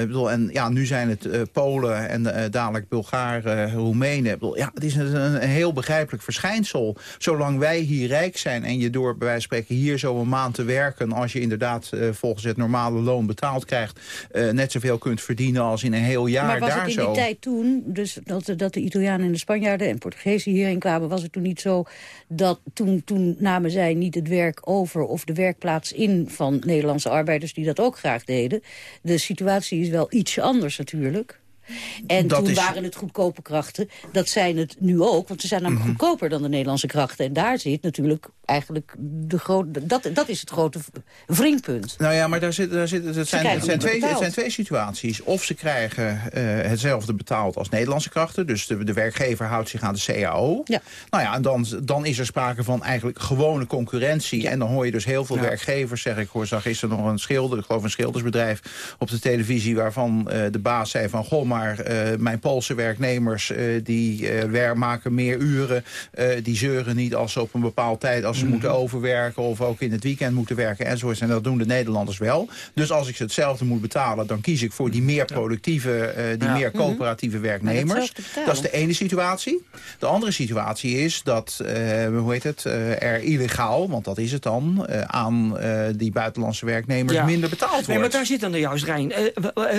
ik bedoel, en ja, nu zijn het Polen en dadelijk Bulgaren, Roemenen. Ja, het is een, een, heel begrijpelijk verschijnsel. Zolang wij hier rijk zijn en je door bij wijze van spreken hier zo een maand te werken... als je inderdaad uh, volgens het normale loon betaald krijgt... Uh, net zoveel kunt verdienen als in een heel jaar maar was daar het in die tijd toen, dus dat, dat de Italianen en de Spanjaarden... en Portugezen kwamen, was het toen niet zo... dat toen, toen namen zij niet het werk over of de werkplaats in... van Nederlandse arbeiders die dat ook graag deden. De situatie is wel iets anders natuurlijk. En toen waren het goedkope krachten. Dat zijn het nu ook, want ze zijn namelijk mm goedkoper dan de Nederlandse krachten. En daar zit natuurlijk eigenlijk de grote... Dat, dat is het grote wringpunt. Nou ja, maar daar zit, daar zit, het, zijn, het, zijn twee, het zijn twee situaties. Of ze krijgen uh, hetzelfde betaald als Nederlandse krachten. Dus de, de werkgever houdt zich aan de CAO. Ja. Nou ja, en dan, dan is er sprake van eigenlijk gewone concurrentie. En dan hoor je dus heel veel werkgevers zeggen... ik hoor, zag is er nog een schilder, ik geloof een schildersbedrijf op de televisie... waarvan uh, de baas zei van... goh, maar uh, mijn Poolse werknemers die maken meer uren... die zeuren niet als ze op een bepaald tijd... als ze mhm. moeten overwerken of ook in het weekend moeten werken enzovoorts. En dat doen de Nederlanders wel. Dus als ik ze hetzelfde moet betalen, dan kies ik voor die meer productieve, die meer mhm. coöperatieve werknemers. Dat is de ene situatie. De andere situatie is dat, hoe heet het, er illegaal, want dat is het dan, aan die buitenlandse werknemers minder betaald wordt. Nee, maar daar zit dan de juist Rijn.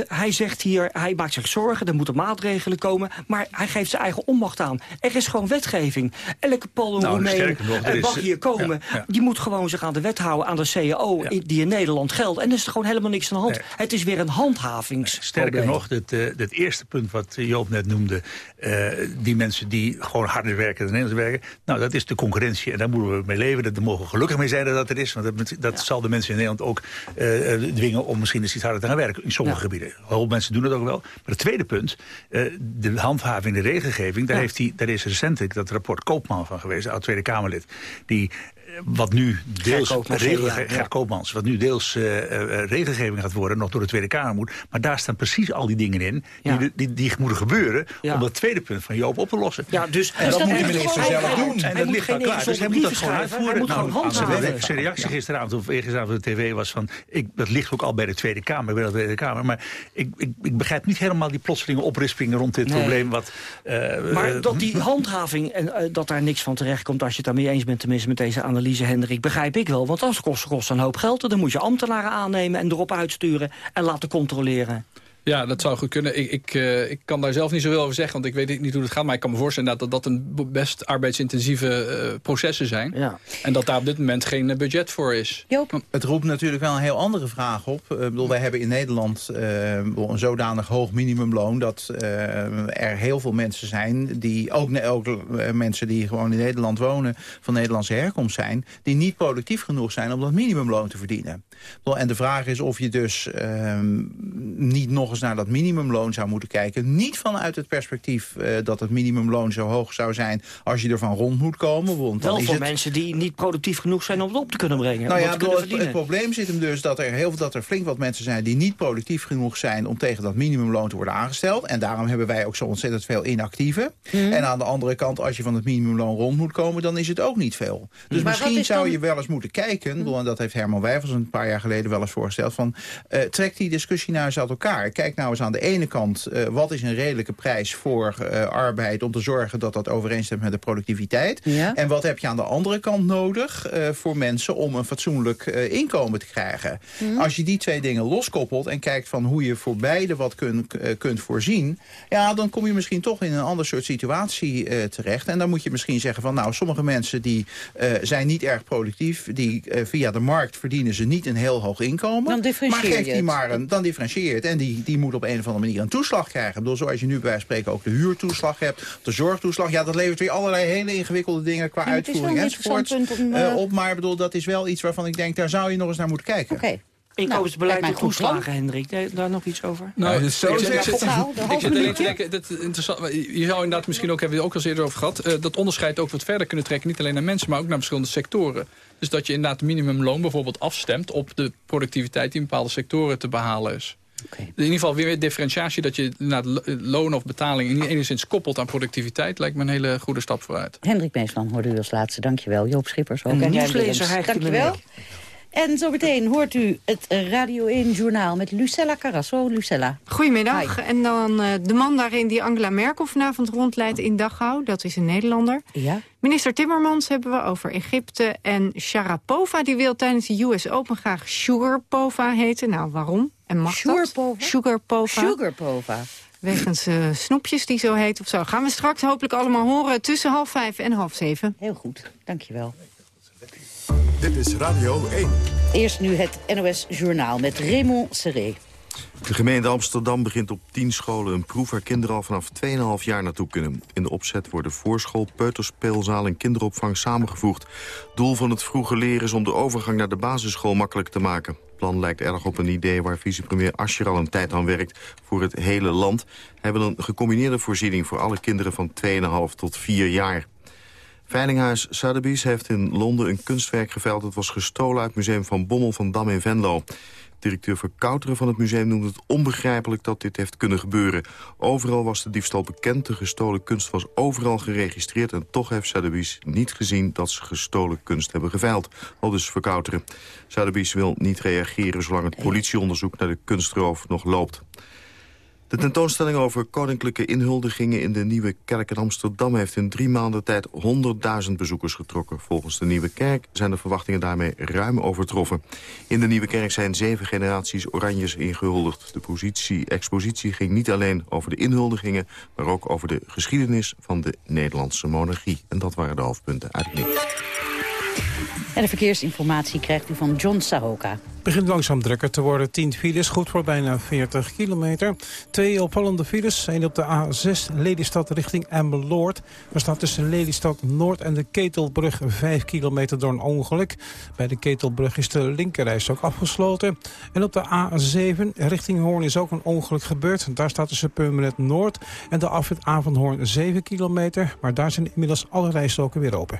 hij zegt hier, hij maakt zich zorgen, er moeten maatregelen komen, maar hij geeft zijn eigen onmacht aan. Er is gewoon wetgeving. Elke Polen, nou, Roemeen, mag hier komen. Die moet gewoon zich aan de wet houden, aan de CAO, die in Nederland geldt. En er is er gewoon helemaal niks aan de hand. Het is weer een handhavingsprobleem. Sterker nog, het, uh, het eerste punt wat Joop net noemde... Uh, die mensen die gewoon harder werken dan Nederlands werken... nou, dat is de concurrentie en daar moeten we mee leven. Daar mogen we gelukkig mee zijn dat dat er is. Want dat, dat zal de mensen in Nederland ook uh, dwingen... om misschien eens iets harder te gaan werken in sommige gebieden. Heel mensen doen het ook wel. Maar het tweede punt, de handhaving, de regelgeving... daar, heeft hij, daar is recentelijk dat rapport Koopman van geweest, oud Tweede Kamerlid... die wat nu deels Koopmans, wat nu deels uh, regelgeving gaat worden, nog door de Tweede Kamer moet. Maar daar staan precies al die dingen in die, die, die, moeten gebeuren om dat tweede punt van Joop op te lossen. Ja, dus, en dat, moet de minister zelf doen. En dat ligt al klaar. Dus hij moet dat gewoon uitvoeren. Hij moet nou, gewoon Zijn reactie gisteravond of eergisteravond op de tv was van, ik, dat ligt ook al bij de Tweede Kamer, bij de Tweede Kamer. Maar ik, ik, ik begrijp niet helemaal die plotselinge oprispingen rond dit probleem. Wat, uh, maar dat die handhaving en uh, dat daar niks van terecht komt als je het daarmee eens bent, tenminste met deze analyse Hendrik, begrijp ik wel. Want dat kost, kost een hoop geld. Dan moet je ambtenaren aannemen en erop uitsturen en laten controleren. Ja, dat zou goed kunnen. Ik, ik, uh, ik kan daar zelf niet zoveel over zeggen, want ik weet niet hoe het gaat. Maar ik kan me voorstellen dat dat een best arbeidsintensieve uh, processen zijn. Ja. En dat daar op dit moment geen budget voor is. Joop. Het roept natuurlijk wel een heel andere vraag op. Uh, bedoel, wij hebben in Nederland een zodanig hoog minimumloon... dat er heel veel mensen zijn, die ook, ook mensen die gewoon in Nederland wonen... van Nederlandse herkomst zijn, die niet productief genoeg zijn om dat minimumloon te verdienen. En de vraag is of je dus ehm, niet nog eens naar dat minimumloon zou moeten kijken. Niet vanuit het perspectief uh, dat het minimumloon zo hoog zou zijn... als je ervan rond moet komen. Want Wel dan voor mensen die niet productief genoeg zijn om het op te kunnen brengen. Nou ja, het, het, probleem zit hem dus dat er, heel, dat er flink wat mensen zijn... die niet productief genoeg zijn om tegen dat minimumloon te worden aangesteld. En daarom hebben wij ook zo ontzettend veel inactieven. Mhm. En aan de andere kant, als je van het minimumloon rond moet komen... dan is het ook niet veel. Dus misschien zou je wel eens moeten kijken... Mm en dat heeft Herman Wijfels een paar jaar geleden wel eens voorgesteld... van uh, trek die discussie nou eens uit elkaar kijk nou eens aan de ene kant... Uh, wat is een redelijke prijs voor uh, arbeid... om te zorgen dat dat overeenstemt met de productiviteit. Ja. En wat heb je aan de andere kant nodig uh, voor mensen... om een fatsoenlijk inkomen te krijgen. Mm. Als je die twee dingen loskoppelt en kijkt van hoe je voor beide wat kun, kunt voorzien... ja, dan kom je misschien toch in een ander soort situatie terecht. En dan moet je misschien zeggen van... nou, sommige mensen die zijn niet erg productief... die via de markt verdienen ze niet een heel hoog inkomen. Dan maar geef die maar een, dan en die die moet op een of andere manier een toeslag krijgen. Ik bedoel, zoals je nu bij wijze van spreken ook de huurtoeslag hebt, de zorgtoeslag. Ja, dat levert weer allerlei hele ingewikkelde dingen qua uitvoering enzovoort uh, op. Maar bedoel, dat is wel iets waarvan ik denk, daar zou je nog eens naar moeten kijken. Oké. Inkomensbeleid nou, en toeslagen, Hendrik. Daar nog iets over? Nou, dus zo ik, zit, ik zit alleen te denken, dat interessant, je zou inderdaad misschien ook, hebben we het ook al eerder over gehad, uh, dat onderscheid ook wat verder kunnen trekken. Niet alleen naar mensen, maar ook naar verschillende sectoren. Dus dat je inderdaad minimumloon bijvoorbeeld afstemt op de productiviteit die in bepaalde sectoren te behalen is. Okay. In ieder geval weer differentiatie dat je naar loon of betaling in enigszins koppelt aan productiviteit lijkt me een hele goede stap vooruit. Hendrik Meesman hoorde u als laatste. Dankjewel. Joop Schippers ook. En nieuwslezer Dankjewel. En zometeen hoort u het Radio 1-journaal met Lucella Carrasso. Lucella. Goedemiddag. En dan uh, de man daarin die Angela Merkel vanavond rondleidt in Dachau. Dat is een Nederlander. Ja. Minister Timmermans hebben we over Egypte. En Sharapova die wil tijdens de US Open graag Sugarpova heten. Nou, waarom? En mag Sugarpova? dat? Sugarpova. Sugarpova. Wegens uh, snoepjes die zo heet of zo. Gaan we straks hopelijk allemaal horen tussen half vijf en half zeven. Heel goed, dankjewel. Dit is Radio 1. Eerst nu het NOS Journaal met Raymond Serré. De gemeente Amsterdam begint op 10 scholen een proef... waar kinderen al vanaf 2,5 jaar naartoe kunnen. In de opzet worden voorschool, peuterspeelzaal en kinderopvang samengevoegd. Doel van het vroege leren is om de overgang naar de basisschool makkelijk te maken. Plan lijkt erg op een idee waar vicepremier Ascher al een tijd aan werkt... voor het hele land. Hij wil een gecombineerde voorziening voor alle kinderen van 2,5 tot 4 jaar. Veilinghuis Sotheby's heeft in Londen een kunstwerk geveild... dat was gestolen uit het museum van Bommel van Dam in Venlo. Directeur Verkouteren van het museum noemt het onbegrijpelijk dat dit heeft kunnen gebeuren. Overal was de diefstal bekend, de gestolen kunst was overal geregistreerd... en toch heeft Sotheby's niet gezien dat ze gestolen kunst hebben geveild. Al dus Verkouteren. Sotheby's wil niet reageren zolang het politieonderzoek naar de kunstroof nog loopt. De tentoonstelling over koninklijke inhuldigingen in de Nieuwe Kerk in Amsterdam... heeft in drie maanden tijd 100.000 bezoekers getrokken. Volgens de Nieuwe Kerk zijn de verwachtingen daarmee ruim overtroffen. In de Nieuwe Kerk zijn zeven generaties Oranjes ingehuldigd. De positie, expositie ging niet alleen over de inhuldigingen... maar ook over de geschiedenis van de Nederlandse monarchie. En dat waren de hoofdpunten uit het nieuws. En de verkeersinformatie krijgt u van John Sahoka. Het begint langzaam drukker te worden. 10 files, goed voor bijna 40 kilometer. Twee opvallende files. Een op de A6 Lelystad richting Emmeloord. Er staat tussen Lelystad Noord en de Ketelbrug 5 kilometer door een ongeluk. Bij de Ketelbrug is de linkerreis ook afgesloten. En op de A7 richting Hoorn is ook een ongeluk gebeurd. Daar staat tussen Purmerend Noord en de afrit Avondhoorn 7 kilometer. Maar daar zijn inmiddels alle rijstroken weer open.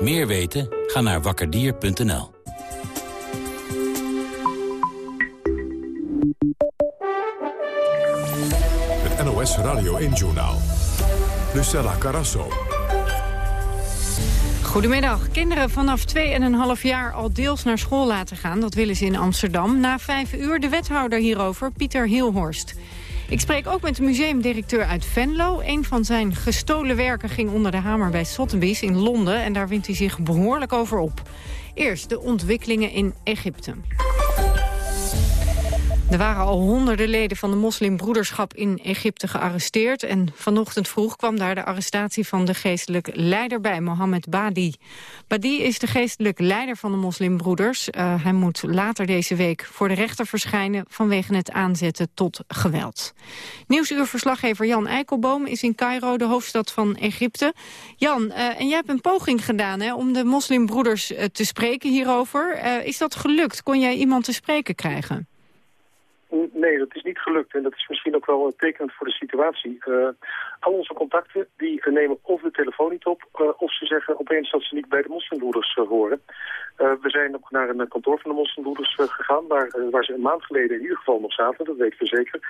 Meer weten? Ga naar wakkerdier.nl. Het NOS Radio 1-journaal. Lucella Carasso. Goedemiddag. Kinderen vanaf 2,5 jaar al deels naar school laten gaan. Dat willen ze in Amsterdam. Na vijf uur de wethouder hierover, Pieter Hielhorst. Ik spreek ook met de museumdirecteur uit Venlo. Een van zijn gestolen werken ging onder de hamer bij Sotheby's in Londen... en daar wint hij zich behoorlijk over op. Eerst de ontwikkelingen in Egypte. Er waren al honderden leden van de moslimbroederschap in Egypte gearresteerd. En vanochtend vroeg kwam daar de arrestatie van de geestelijk leider bij, Mohammed Badi. Badi is de geestelijk leider van de moslimbroeders. Uh, hij moet later deze week voor de rechter verschijnen vanwege het aanzetten tot geweld. Nieuwsuurverslaggever Jan Eikelboom is in Cairo, de hoofdstad van Egypte. Jan, uh, en jij hebt een poging gedaan hè, om de moslimbroeders uh, te spreken hierover. is dat gelukt? Kon jij iemand te spreken krijgen? Nee, dat is niet gelukt. En dat is misschien ook wel tekenend voor de situatie. Uh, al onze contacten die nemen of de telefoon niet op... Uh, of ze zeggen opeens dat ze niet bij de moslimbroeders uh, horen. we zijn ook naar een kantoor van de moslimbroeders gegaan... Waar, waar ze een maand geleden in ieder geval nog zaten, dat weten we zeker.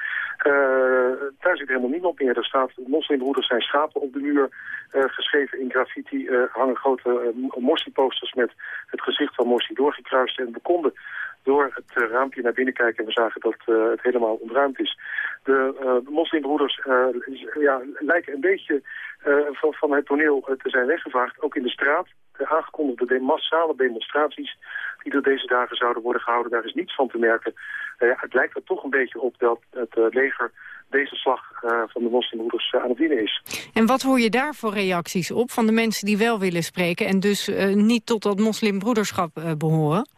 daar zit helemaal niemand meer. Er staat moslimbroeders zijn schapen op de muur geschreven in graffiti. hangen grote morsi-posters met het gezicht van Morsi doorgekruist. En we konden door het raampje naar binnen kijken en we zagen dat het helemaal ontruimd is. De, moslimbroeders ja, lijken een beetje van, van het toneel te zijn weggevaagd, ook in de straat. De aangekondigde massale demonstraties die er deze dagen zouden worden gehouden, daar is niets van te merken. ja, het lijkt er toch een beetje op dat het leger deze slag van de moslimbroeders aan het winnen is. En wat hoor je daar voor reacties op van de mensen die wel willen spreken... en dus niet tot dat moslimbroederschap behoren?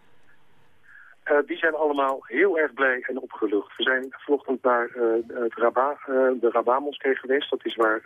Die zijn allemaal heel erg blij en opgelucht. We zijn vanochtend naar het Rabat, de Rabat-moskee geweest. Dat is waar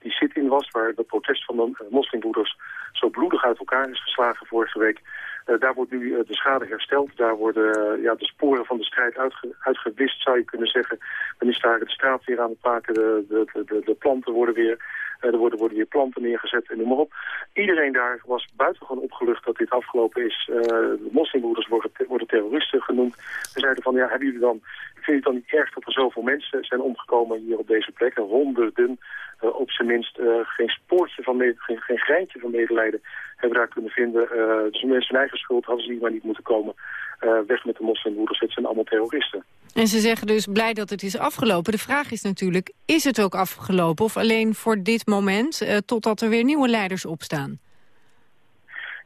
die sit-in was, waar de protest van de moslimbroeders zo bloedig uit elkaar is geslagen vorige week. Uh, daar wordt nu uh, de schade hersteld. Daar worden uh, ja, de sporen van de strijd uitge uitgewist, zou je kunnen zeggen. Men is daar de straat weer aan het maken. De, de, de, de planten worden weer, er worden, worden weer planten neergezet en noem maar op. Iedereen daar was buitengewoon opgelucht dat dit afgelopen is. de moslimbroeders worden, worden terroristen genoemd. We zeiden van, ja, hebben jullie dan... Ik vind het dan niet erg dat er zoveel mensen zijn omgekomen hier op deze plek. Honderden, op zijn minst geen spoortje van, geen, geen greintje van medelijden hebben daar kunnen vinden. Uh, dus mensen zijn eigen schuld hadden ze hier maar niet moeten komen. Uh, weg met de moslimbroeders, het zijn allemaal terroristen. En ze zeggen dus blij dat het is afgelopen. De vraag is natuurlijk, is het ook afgelopen of alleen voor dit moment... Totdat er weer nieuwe leiders opstaan?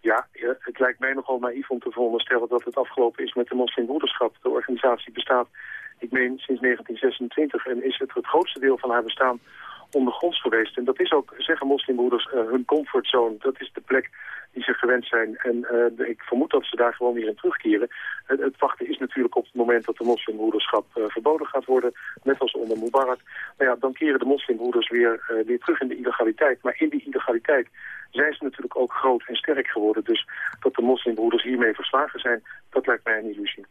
Ja, het lijkt mij nogal naïef om te veronderstellen dat het afgelopen is met de moslimbroederschap. De organisatie bestaat, ik meen, sinds 1926 en is het het grootste deel van haar bestaan ondergronds geweest. En dat is ook, zeggen moslimbroeders, uh, hun comfortzone. Dat is de plek die ze gewend zijn. En uh, ik vermoed dat ze daar gewoon weer in terugkeren. Het, wachten is natuurlijk op het moment dat de moslimbroederschap uh, verboden gaat worden. Net als onder Mubarak. Nou ja, dan keren de moslimbroeders weer, weer terug in de illegaliteit. Maar in die illegaliteit zijn ze natuurlijk ook groot en sterk geworden. Dus dat de moslimbroeders hiermee verslagen zijn, dat lijkt mij een illusie.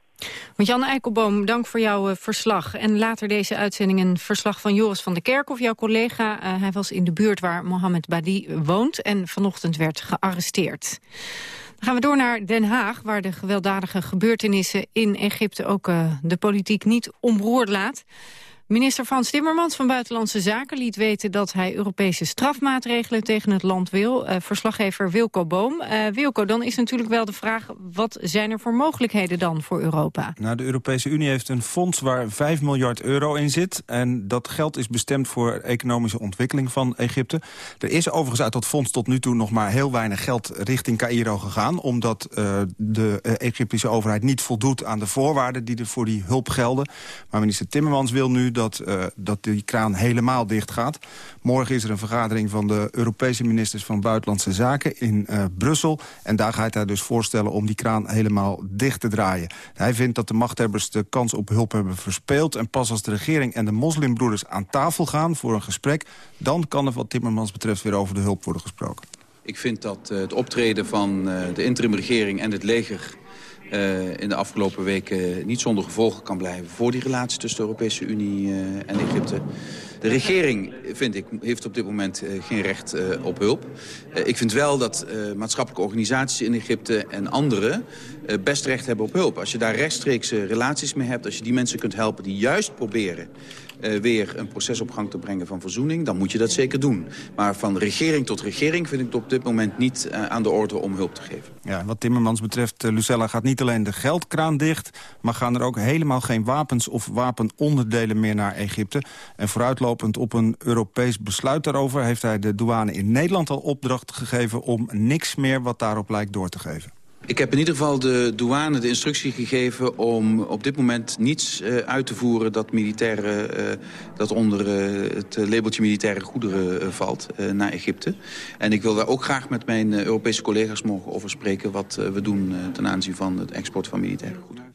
Jan Eikelboom, dank voor jouw uh, verslag. En later deze uitzending een verslag van Joris van der Kerkhof, jouw collega. Uh, hij was in de buurt waar Mohammed Badi woont en vanochtend werd gearresteerd. Dan gaan we door naar Den Haag, waar de gewelddadige gebeurtenissen in Egypte ook uh, de politiek niet onberoerd laat. Minister Frans Timmermans van Buitenlandse Zaken liet weten dat hij Europese strafmaatregelen tegen het land wil. Uh, verslaggever Wilco Boom. Uh, Wilco, dan is natuurlijk wel de vraag, wat zijn er voor mogelijkheden dan voor Europa? Nou, de Europese Unie heeft een fonds waar 5 miljard euro in zit. En dat geld is bestemd voor economische ontwikkeling van Egypte. Er is overigens uit dat fonds tot nu toe nog maar heel weinig geld richting Cairo gegaan. Omdat uh, de Egyptische overheid niet voldoet aan de voorwaarden die er voor die hulp gelden. Maar minister Timmermans wil nu dat, uh, dat die kraan helemaal dicht gaat. Morgen is er een vergadering van de Europese ministers van Buitenlandse Zaken in uh, Brussel. En daar gaat hij dus voorstellen om die kraan helemaal dicht te draaien. Hij vindt dat de machthebbers de kans op hulp hebben verspeeld. En pas als de regering en de moslimbroeders aan tafel gaan voor een gesprek... dan kan er wat Timmermans betreft weer over de hulp worden gesproken. Ik vind dat uh, het optreden van de interimregering en het leger uh, in de afgelopen weken niet zonder gevolgen kan blijven... voor die relatie tussen de Europese Unie uh, en Egypte. De regering, vind ik, heeft op dit moment uh, geen recht op hulp. Ik vind wel dat maatschappelijke organisaties in Egypte en anderen... best recht hebben op hulp. Als je daar rechtstreekse relaties mee hebt... als je die mensen kunt helpen die juist proberen uh, weer een proces op gang te brengen van verzoening... dan moet je dat zeker doen. Maar van regering tot regering vind ik het op dit moment niet uh, aan de orde om hulp te geven. Ja, wat Timmermans betreft, uh, Lucella, gaat niet alleen de geldkraan dicht... maar gaan er ook helemaal geen wapens of wapenonderdelen meer naar Egypte. En vooruitlopend op een Europees besluit daarover... heeft hij de douane in Nederland al opdracht gegeven... om niks meer wat daarop lijkt door te geven. Ik heb in ieder geval de douane de instructie gegeven om op dit moment niets uh, uit te voeren dat, militaire, uh, dat onder uh, het labeltje militaire goederen valt naar Egypte. En ik wil daar ook graag met mijn Europese collega's morgen over spreken wat we doen ten aanzien van het export van militaire goederen.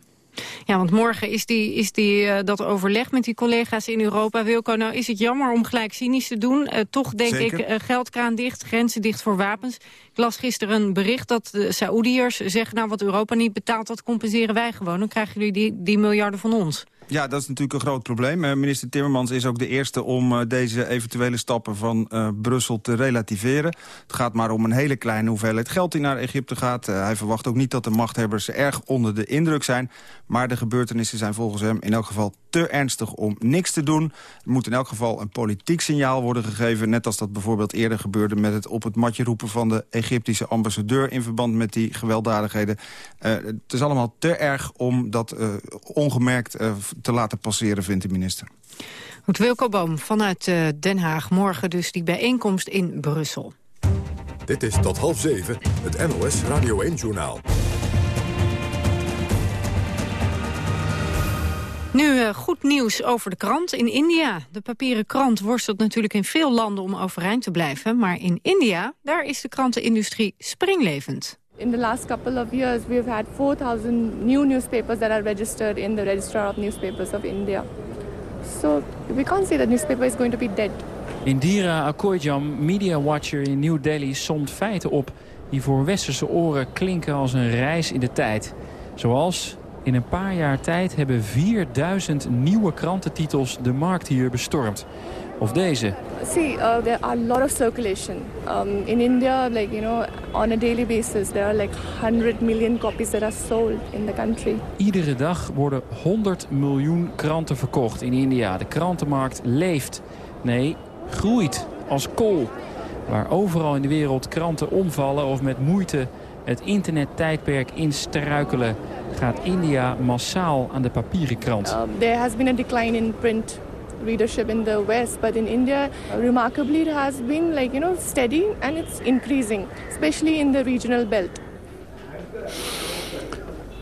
Ja, want morgen is, die, is die, uh, dat overleg met die collega's in Europa. Wilco, nou is het jammer om gelijk cynisch te doen. Uh, toch denk Zeker. ik, uh, geldkraan dicht, grenzen dicht voor wapens. Ik las gisteren een bericht dat de Saoediërs zeggen... nou, wat Europa niet betaalt, dat compenseren wij gewoon. Dan krijgen jullie die, die miljarden van ons. Ja, dat is natuurlijk een groot probleem. Uh, minister Timmermans is ook de eerste om uh, deze eventuele stappen van uh, Brussel te relativeren. Het gaat maar om een hele kleine hoeveelheid geld die naar Egypte gaat. hij verwacht ook niet dat de machthebbers erg onder de indruk zijn. Maar de gebeurtenissen zijn volgens hem in elk geval te ernstig om niks te doen. Er moet in elk geval een politiek signaal worden gegeven. Net als dat bijvoorbeeld eerder gebeurde met het op het matje roepen van de Egyptische ambassadeur in verband met die gewelddadigheden. het is allemaal te erg om dat ongemerkt te laten passeren, vindt de minister. Goed, Wilco Boom vanuit uh, Den Haag. Morgen dus die bijeenkomst in Brussel. Dit is tot half zeven, het NOS Radio 1-journaal. Nu uh, goed nieuws over de krant in India. De papieren krant worstelt natuurlijk in veel landen om overeind te blijven. Maar in India, daar is de krantenindustrie springlevend. In the last couple of years, we've had 4,000 new newspapers that are registered in the Registrar of Newspapers of India. So we can't say that newspaper is going to be dead. Indira Akoyjam, media watcher in New Delhi, somt feiten op die voor westerse oren klinken als een reis in de tijd. Zoals in een paar jaar tijd hebben 4000 nieuwe krantentitels de markt hier bestormd. Of deze. See, uh, there are a lot of circulation. Um, in India, like, you know, on a daily basis, there are like 100 million copies that are sold in the country. Iedere dag worden 100 miljoen kranten verkocht in India. De krantenmarkt leeft. Nee, groeit als kool. Waar overal in de wereld kranten omvallen of met moeite het internettijdperk instruikelen... gaat India massaal aan de papieren krant. Uh, there has been a decline in print readership in the West, but in India, remarkably, it has been like, you know, steady and it's increasing, especially in the regional belt.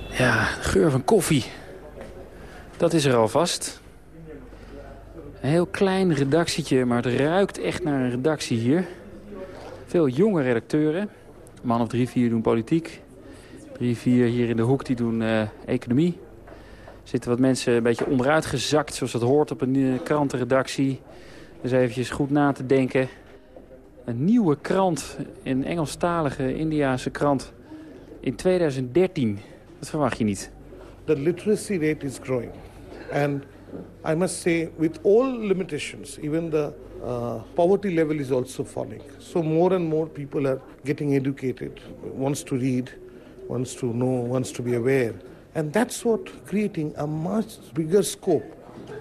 Ja, geur van koffie. Dat is er alvast. Een heel klein redactietje, maar het ruikt echt naar een redactie hier. Veel jonge redacteuren. Een man of drie, vier doen politiek. Drie, vier hier in de hoek die doen uh, economie zitten wat mensen een beetje onderuit gezakt... zoals dat hoort op een eh, krantenredactie. Dus eventjes goed na te denken. Een nieuwe krant, een Engelstalige Indiase krant... in 2013. Dat verwacht je niet. The literacy rate is growing. And I must say, with all limitations, even the uh, poverty level is also falling. So more and more people are getting educated, wants to read, wants to know, wants to be aware. And that's what creating a much bigger scope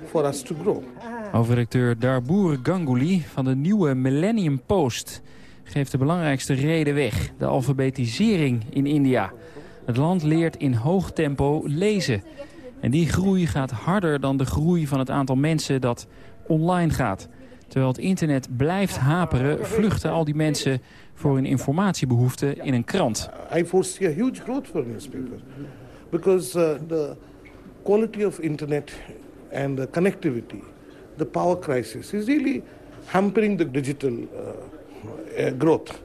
for us to grow. Hoofdredacteur Darboer Ganguly van de nieuwe Millennium Post geeft de belangrijkste reden weg. De alfabetisering in India. Het land leert in hoog tempo lezen. En die groei gaat harder dan de groei van het aantal mensen dat online gaat. Terwijl het internet blijft haperen, vluchten al die mensen voor hun informatiebehoeften in een krant. I foresee a huge growth for newspaper because uh, the quality of internet and the connectivity, the power crisis is really hampering the digital uh, uh, growth.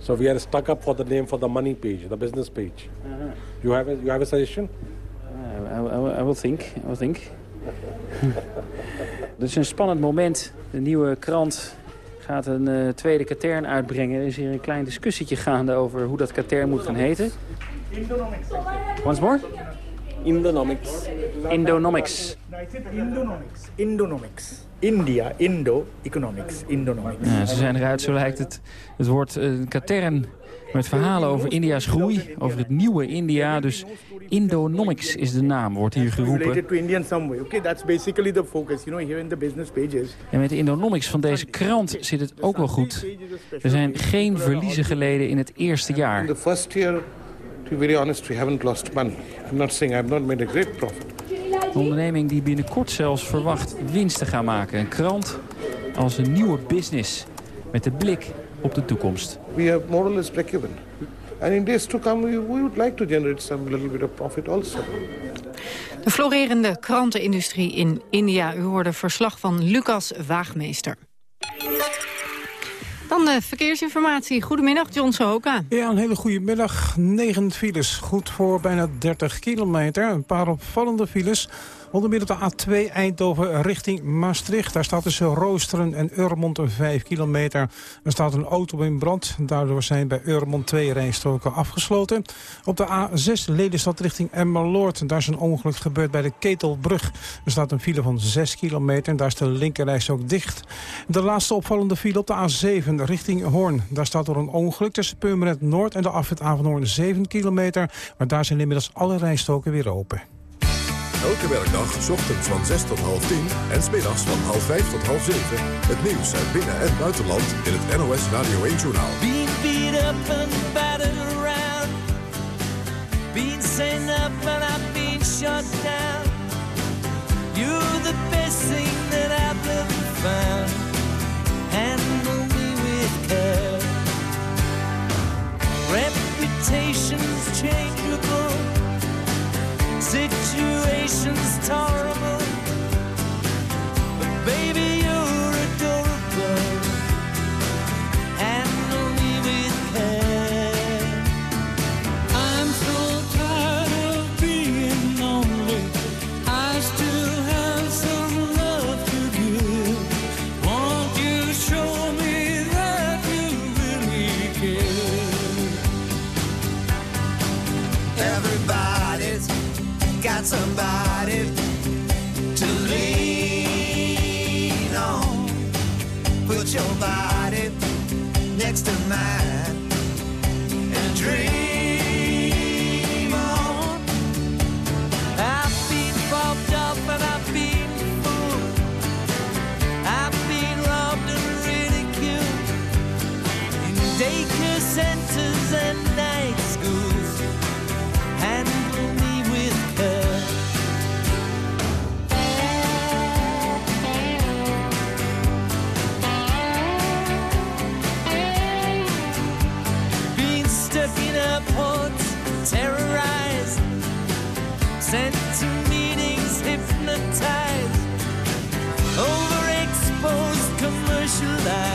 So we are stuck up for the name for the money page, the business page. -huh. You have a, you have a suggestion? Uh, I, I, I, will think. I will think. Het is een spannend moment. De nieuwe krant gaat een uh, tweede katern uitbrengen. Er is hier een klein discussietje gaande over hoe dat katern moet gaan heten. Indonomics. Once more? Indonomics. Indonomics. Indonomics. Indonomics. India, Indo, Economics, Indonomics. Ja, ze zijn eruit, zo lijkt het. Het wordt een uh, katern met verhalen over India's groei, over het nieuwe India. Dus Indonomics is de naam, wordt hier geroepen. En met de Indonomics van deze krant zit het ook wel goed. Er zijn geen verliezen geleden in het eerste jaar. To be very honest, we haven't lost money. I'm not saying I've not made a great profit. Een onderneming die binnenkort zelfs verwacht winst te gaan maken. Een krant als een nieuwe business met de blik op de toekomst. We have more or less break-even. And in days to come, we, would like to generate some little bit of profit also. De florerende krantenindustrie in India. U hoorde verslag van Lucas Waagmeester. De verkeersinformatie. Goedemiddag, John Sohoka. Ja, een hele goede middag. Negen files, goed voor bijna 30 kilometer. Een paar opvallende files. Onder op de A2 Eindhoven richting Maastricht. Daar staat tussen Roosteren en Urmond een 5 kilometer. Er staat een auto in brand. Daardoor zijn bij Urmond twee rijstroken afgesloten. Op de A6 Lelystad richting Emmeloord. Daar is een ongeluk gebeurd bij de Ketelbrug. Er staat een file van 6 kilometer. Daar is de linkerreis ook dicht. De laatste opvallende file op de A7 richting Hoorn. Daar staat door een ongeluk tussen Purmerend Noord en de afwit Avanhoorn 7 kilometer. Maar daar zijn inmiddels alle rijstroken weer open. Elke werkdag, ochtends van 6 tot half 10 en smiddags van half 5 tot half 7. Het nieuws uit binnen- en buitenland in het NOS Radio 1-journaal. Being beat up and battered around. Being sent up and I've been shut down. You're the best thing that I've ever found. Handle me with care. Reputation's changeable. Situation's tolerable. Somebody to lean on. Put your body next to mine and dream on. I've been up and I've been fooled. I've been robbed and ridiculed side.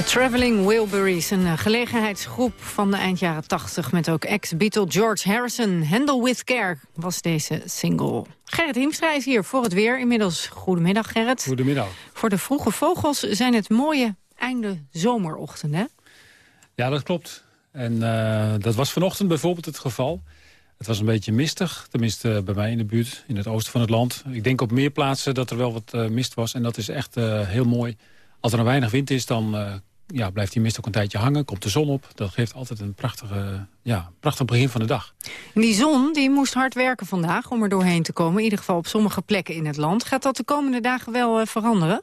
De Traveling Wilburys, een eh, gelegenheidsgroep van de eind jaren 80... met ook ex-Beatle George Harrison. Handle with Care was deze single. Gerrit Hiemstra is hier voor het weer. Inmiddels goedemiddag, Gerrit. Goedemiddag. Voor de vroege vogels zijn het mooie einde zomerochtenden. Ja, dat klopt. En eh, dat was vanochtend bijvoorbeeld het geval. Het was een beetje mistig, tenminste bij mij in de buurt, in het oosten van het land. Ik denk op meer plaatsen dat er wel wat eh, mist was. En dat is echt eh, heel mooi. Als er een weinig wind is, dan eh, ja, blijft die mist ook een tijdje hangen. Komt de zon op. Dat geeft altijd een prachtige, ja, prachtig begin van de dag. En die zon die moest hard werken vandaag om er doorheen te komen. In ieder geval op sommige plekken in het land. Gaat dat de komende dagen wel eh, veranderen?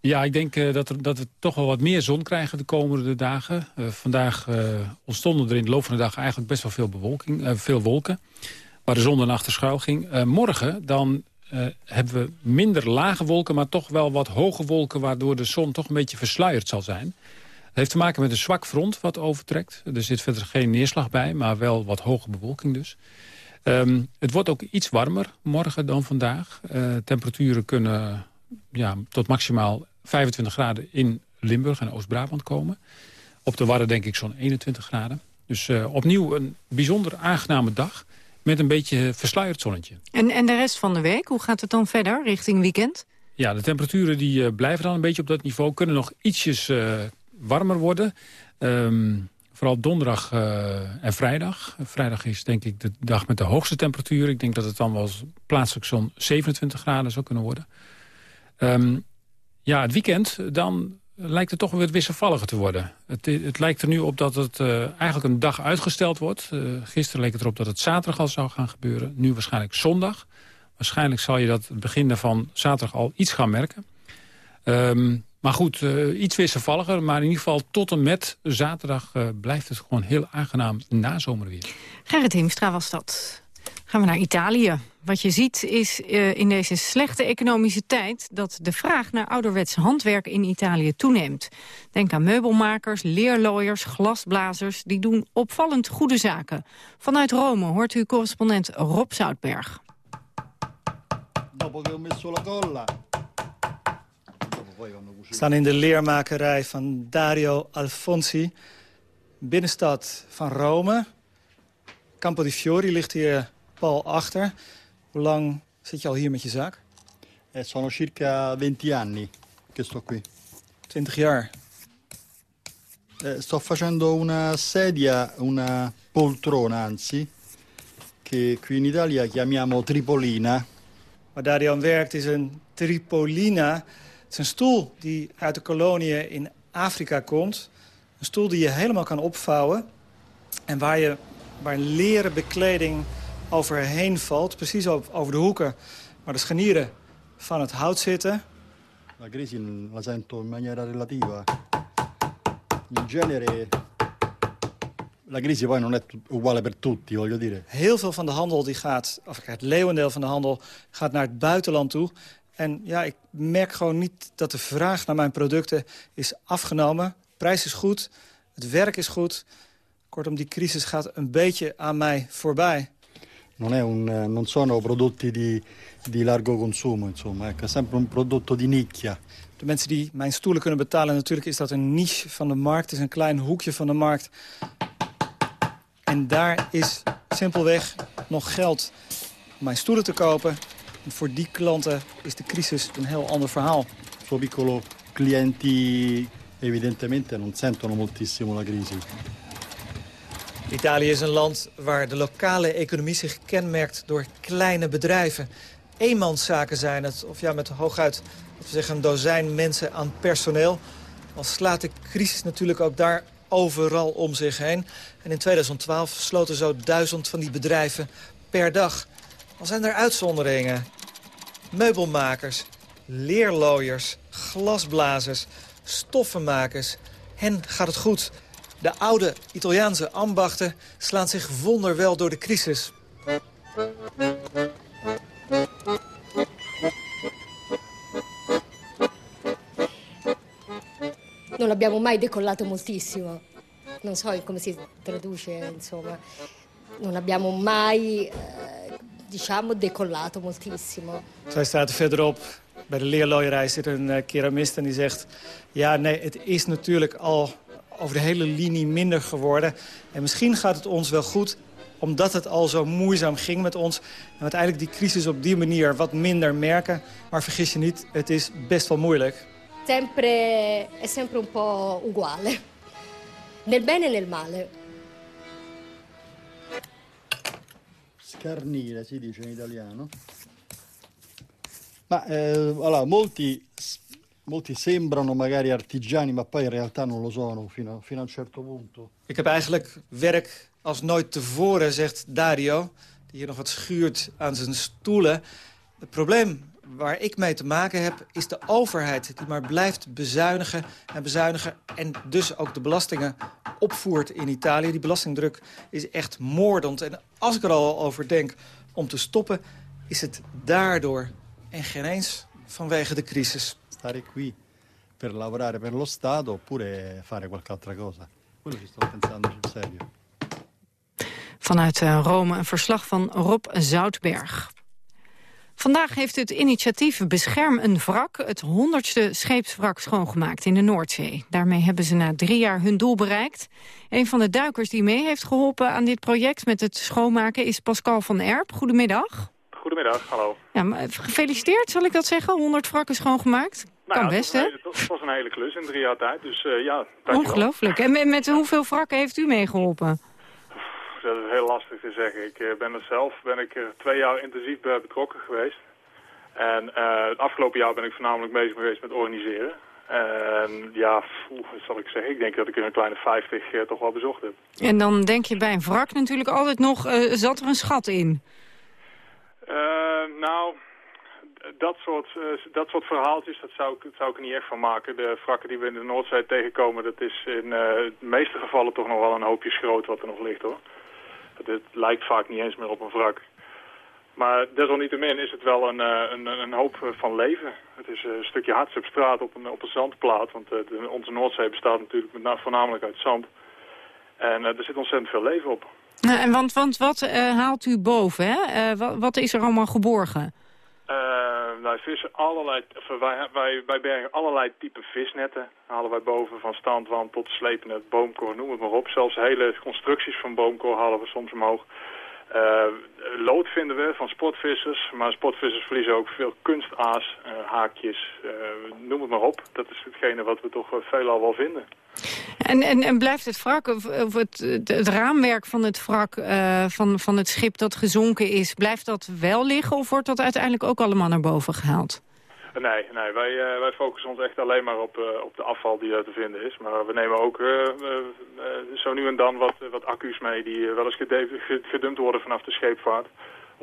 Ja, ik denk eh, dat, er, dat we toch wel wat meer zon krijgen de komende dagen. Eh, vandaag ontstonden er in de loop van de dag eigenlijk best wel veel, bewolking, veel wolken. Waar de zon dan achter schuil ging. Morgen dan eh, hebben we minder lage wolken, maar toch wel wat hoge wolken... waardoor de zon toch een beetje versluierd zal zijn. Het heeft te maken met een zwak front wat overtrekt. Er zit verder geen neerslag bij, maar wel wat hoge bewolking dus. Ehm, het wordt ook iets warmer morgen dan vandaag. Uh, temperaturen kunnen ja, tot maximaal 25 graden in Limburg en Oost-Brabant komen. Op de Wadden denk ik zo'n 21 graden. Dus uh, opnieuw een bijzonder aangename dag. Met een beetje versluierd zonnetje. En, en de rest van de week, hoe gaat het dan verder richting weekend? Ja, de temperaturen die eh, blijven dan een beetje op dat niveau. Kunnen nog ietsjes uh, warmer worden. Um, vooral donderdag uh, en vrijdag. Vrijdag is denk ik de dag met de hoogste temperatuur. Ik denk dat het dan wel plaatselijk zo'n 27 graden zou kunnen worden. Um, ja, het weekend, dan lijkt het toch weer wisselvalliger te worden. Het, het lijkt er nu op dat het uh, eigenlijk een dag uitgesteld wordt. Uh, gisteren leek het erop dat het zaterdag al zou gaan gebeuren. Nu waarschijnlijk zondag. Waarschijnlijk zal je dat begin daarvan zaterdag al iets gaan merken. Um, maar goed, uh, iets wisselvalliger. Maar in ieder geval tot en met zaterdag blijft het gewoon heel aangenaam nazomerweer. Gerrit Himstra was dat. Gaan we naar Italië. Wat je ziet is uh, in deze slechte economische tijd... dat de vraag naar ouderwets handwerk in Italië toeneemt. Denk aan meubelmakers, leerlooiers, glasblazers. Die doen opvallend goede zaken. Vanuit Rome hoort u correspondent Rob Zoutberg. We staan in de leermakerij van Dario Alfonsi. Binnenstad van Rome. Campo di Fiori ligt hier pal achter. Hoe lang zit je al hier met je zaak? Eh, sono circa 20 anni che sto qui. 20 jaar. Eh, sto facendo una sedia, una poltrona anzi, che qui in Italia chiamiamo tripolina. Waar Dario aan werkt is een tripolina. Het is een stoel die uit de koloniën in Afrika komt. Een stoel die je helemaal kan opvouwen. En waar, je, waar leren bekleding overheen valt. Precies over de hoeken waar de scharnieren van het hout zitten. La crisi la sento in maniera relativa. In genere la crisi poi non è uguale per tutti, voglio dire. Heel veel van de handel die gaat, of het leeuwendeel van de handel gaat naar het buitenland toe. En ja, ik merk gewoon niet dat de vraag naar mijn producten is afgenomen. Prijs is goed, het werk is goed. Kortom, die crisis gaat een beetje aan mij voorbij non, un, non sono prodotti di, di largo consumo, insomma. Ecco, è sempre un prodotto di nicchia. De mensen die mijn stoelen kunnen betalen, natuurlijk is dat een niche van de markt. Het is een klein hoekje van de markt. En daar is simpelweg nog geld om mijn stoelen te kopen. En voor die klanten is de crisis een heel ander verhaal. Voor piccolo clienti evidentemente non sentono moltissimo la crisi. Italië is een land waar de lokale economie zich kenmerkt door kleine bedrijven. Eenmanszaken zijn het, of ja, met hooguit zeggen, een dozijn mensen aan personeel. Al slaat de crisis natuurlijk ook daar overal om zich heen. En in 2012 sloten zo duizend van die bedrijven per dag. Al zijn er uitzonderingen. Meubelmakers, leerlooiers, glasblazers, stoffenmakers. Hen gaat het goed. De oude Italiaanse ambachten slaan zich wonderwel door de crisis. Non abbiamo mai decollato moltissimo. Non so come si traduce, insomma. Non abbiamo mai, eh, diciamo, decollato moltissimo. Zij staat er verderop. Bij de leerlooierij zit een uh, keramist en die zegt... ja, nee, het is natuurlijk al over de hele linie minder geworden. En misschien gaat het ons wel goed omdat het al zo moeizaam ging met ons. En uiteindelijk die crisis op die manier wat minder merken. Maar vergis je niet, het is best wel moeilijk. Sempre, è sempre un po' uguale. Nel bene e nel male. Scarnire si dice in italiano. Ma eh, allora, molti Molti sembrano magari artigiani, maar poi in realtà non lo sono fino, fino a certo punto. Ik heb eigenlijk werk als nooit tevoren, zegt Dario, die hier nog wat schuurt aan zijn stoelen. Het probleem waar ik mee te maken heb, is de overheid die maar blijft bezuinigen en bezuinigen en dus ook de belastingen opvoert in Italië. Die belastingdruk is echt moordend. En als ik er al over denk om te stoppen, is het daardoor en geen eens vanwege de crisis. Stare qui per lavorare per lo Stato oppure fare qualche cosa. Quello ci sto pensando sul serio. Vanuit eh, Rome een verslag van Rob Zoutberg. Vandaag heeft het initiatief Bescherm een wrak... het honderdste scheepswrak schoongemaakt in de Noordzee. Daarmee hebben ze na drie jaar hun doel bereikt. Een van de duikers die mee heeft geholpen aan dit project... met het schoonmaken is Pascal van Erp. Goedemiddag. Goedemiddag, hallo. Ja, maar gefeliciteerd, zal ik dat zeggen? 100 wrakken schoongemaakt? Nou kan ja, best, hè? was een hele- Het was een hele klus in drie jaar tijd, dus eh, ja. Ongelooflijk. En met, met hoeveel wrakken heeft u meegeholpen? Dat is heel lastig te zeggen. Ik eh, ben er zelf ben ik er twee jaar intensief bij betrokken geweest. En eh, het afgelopen jaar ben ik voornamelijk bezig geweest met organiseren. En ja, wat zal ik zeggen? Ik denk dat ik er een kleine 50 eh, toch wel bezocht heb. En dan denk je bij een wrak natuurlijk altijd nog... eh, zat er een schat in? Eh, nou, dat soort, eh, dat soort verhaaltjes, dat zou, ik, dat zou ik er niet echt van maken. De wrakken die we in de Noordzee tegenkomen, dat is in eh, de meeste gevallen toch nog wel een hoopje schroot wat er nog ligt hoor. Het, lijkt vaak niet eens meer op een wrak. Maar desalniettemin is het wel een, eh, een, een hoop van leven. Het is een stukje hard substraat op een, op een zandplaat, want eh, onze Noordzee bestaat natuurlijk met, na- voornamelijk uit zand. En eh, er zit ontzettend veel leven op. Nou, en want, want wat eh, haalt u boven? Hè? Eh, wat, wat is er allemaal geborgen? Eh, wij vissen allerlei, wij, wij, wij bergen allerlei type visnetten. Halen wij boven van standwand tot sleepnet, boomkoor, noem het maar op. Zelfs hele constructies van boomkoor halen we soms omhoog. Eh, lood vinden we van sportvissers, maar sportvissers verliezen ook veel kunstaas, eh, haakjes, eh, noem het maar op. Dat is hetgene wat we toch veelal wel vinden. En, en, en blijft het wrak, of, of het, het, raamwerk van het wrak van, van het schip dat gezonken is... blijft dat wel liggen of wordt dat uiteindelijk ook allemaal naar boven gehaald? Nee, nee wij, eh, wij focussen ons echt alleen maar op, eh, op de afval die er te vinden is. Maar we nemen ook eh, zo nu en dan wat, wat accu's mee die wel eens gedumpt worden vanaf de scheepvaart.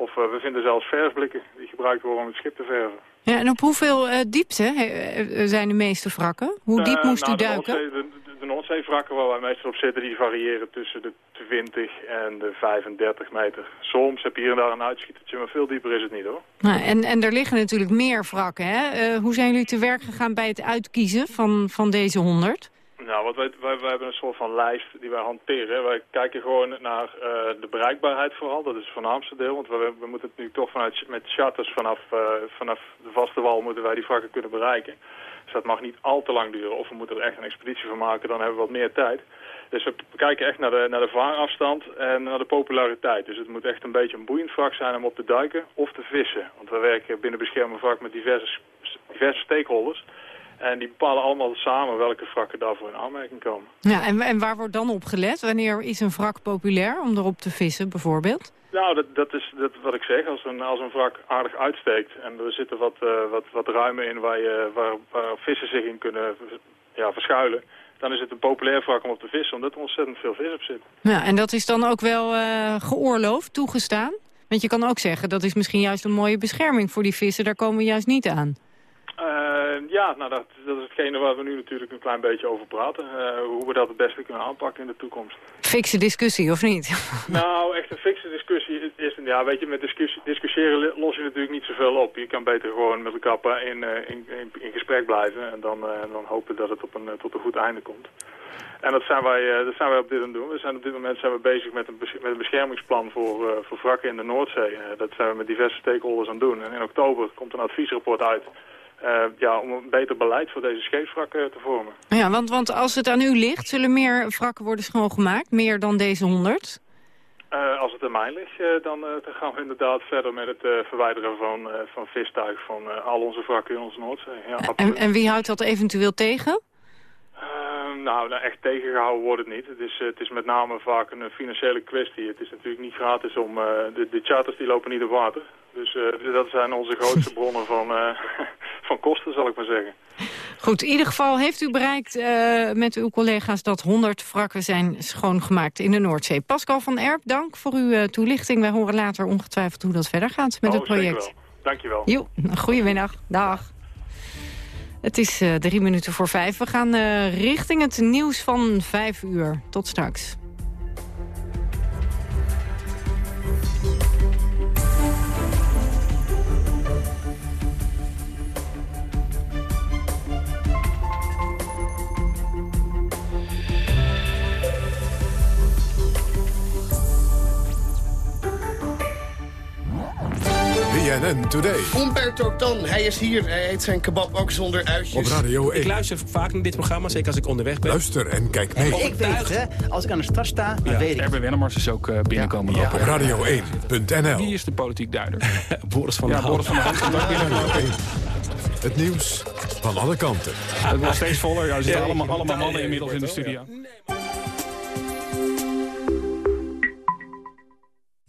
Of eh, we vinden zelfs verfblikken die gebruikt worden om het schip te verven. Ja, en op hoeveel eh, diepte eh, zijn de meeste wrakken? Hoe diep moest nou, u de duiken? Noordzee- De, de, de waar wij meestal op zitten, die variëren tussen de 20 en de 35 meter. Soms heb je hier en daar een uitschietertje, maar veel dieper is het niet hoor. Nou, en, en er liggen natuurlijk meer wrakken. Hè? Hoe zijn jullie te werk gegaan bij het uitkiezen van, van deze 100? Nou, wat wij, wij, hebben een soort van lijst die wij hanteren. Wij kijken gewoon naar eh, de bereikbaarheid vooral. Dat is het voornaamste deel. Want we, we moeten het nu toch vanuit met charters vanaf, eh, vanaf de vaste wal moeten wij die wrakken kunnen bereiken. Dus dat mag niet al te lang duren. Of we moeten er echt een expeditie van maken, dan hebben we wat meer tijd. Dus we kijken echt naar de, naar de vaarafstand en naar de populariteit. Dus het moet echt een beetje een boeiend vrak zijn om op te duiken of te vissen. Want we werken binnen bescherming vrak met diverse, diverse stakeholders. En die bepalen allemaal samen welke wrakken daarvoor in aanmerking komen. Ja, en, en waar wordt dan op gelet? Wanneer is een wrak populair om erop te vissen bijvoorbeeld? Nou, dat, dat is dat wat ik zeg. Als een, als een wrak aardig uitsteekt en er zitten wat, eh, wat, wat ruimen in waar, je, waar, waar vissen zich in kunnen ja, verschuilen... dan is het een populair wrak om op te vissen, omdat er ontzettend veel vis op zit. Ja, en dat is dan ook wel eh, geoorloofd, toegestaan? Want je kan ook zeggen, dat is misschien juist een mooie bescherming voor die vissen. Daar komen we juist niet aan. Ja, nou dat, dat is hetgene waar we nu natuurlijk een klein beetje over praten. Eh, hoe we dat het beste kunnen aanpakken in de toekomst. Fikse discussie, of niet? Nou, echt een fikse discussie is... Ja, weet je, met discussie, discussiëren los je natuurlijk niet zoveel op. Je kan beter gewoon met elkaar in, eh, in, in, in gesprek blijven... en dan, eh, dan hopen dat het op een, tot een goed einde komt. En dat zijn wij, dat zijn wij op dit moment doen. We zijn op dit moment zijn we bezig met een, met een beschermingsplan voor, eh, voor wrakken in de Noordzee. Dat zijn we met diverse stakeholders aan het doen. En in oktober komt een adviesrapport uit... eh, ja, om een beter beleid voor deze scheepswrakken te vormen. Ja, want, want als het aan u ligt, zullen meer wrakken worden schoongemaakt? Meer dan deze 100? Eh, als het aan mij ligt, eh, dan, eh, dan gaan we inderdaad verder met het eh, verwijderen van, eh, van vistuig van eh, al onze wrakken in onze Noordzee. Ja, En, en wie houdt dat eventueel tegen? Eh, nou, nou, echt tegengehouden wordt het niet. Het is, eh, het is met name vaak een eh, financiële kwestie. Het is natuurlijk niet gratis om... eh, de, de charters die lopen niet op water. Dus dat zijn onze grootste bronnen van, van kosten, zal ik maar zeggen. Goed, in ieder geval heeft u bereikt met uw collega's dat 100 wrakken zijn schoongemaakt in de Noordzee. Pascal van Erp, dank voor uw toelichting. Wij horen later ongetwijfeld hoe dat verder gaat met oh, het project. Zeker wel. Dankjewel. Jo, goedemiddag. Dag. Het is eh, drie minuten voor vijf. We gaan eh, richting het nieuws van vijf uur. Tot straks. BNN Today. Umberto Tan, hij is hier. Hij eet zijn kebab ook zonder uitjes. Radio 1. Ik luister vaak naar dit programma, zeker als ik onderweg ben. Luister en kijk mee. Ik weet, hè, als ik aan de start sta, dan ja. weet ik. Erwin Wennemars is ook eh, binnenkomen ja. Op Radio 1.nl. Wie is de politiek duider? Boris van der ja, Boris van der Het nieuws van alle kanten. Het wordt steeds voller. Ja, er zitten allemaal, allemaal mannen inmiddels in de studio.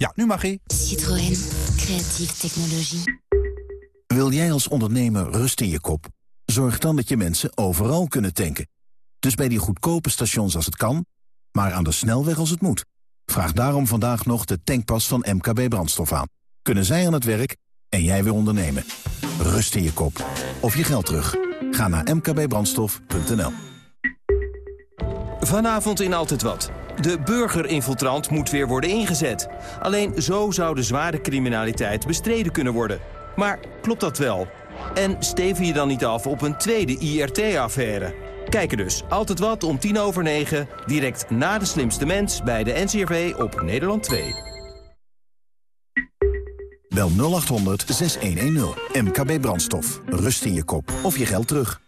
Ja, nu mag ie. Citroën. Creatieve technologie. Wil jij als ondernemer rust in je kop? Zorg dan dat je mensen overal kunnen tanken. Dus bij die goedkope stations als het kan, maar aan de snelweg als het moet. Vraag daarom vandaag nog de tankpas van MKB Brandstof aan. Kunnen zij aan het werk en jij weer ondernemen. Rust in je kop. Of je geld terug. Ga naar mkbbrandstof.nl Vanavond in Altijd Wat. De burgerinfiltrant moet weer worden ingezet. Alleen zo zou de zware criminaliteit bestreden kunnen worden. Maar klopt dat wel? En steven je dan niet af op een tweede IRT-affaire? Kijken dus. Altijd Wat om tien over negen. Direct na de slimste mens bij de NCRV op Nederland 2. Bel 0800 6110. MKB Brandstof. Rust in je kop. Of je geld terug.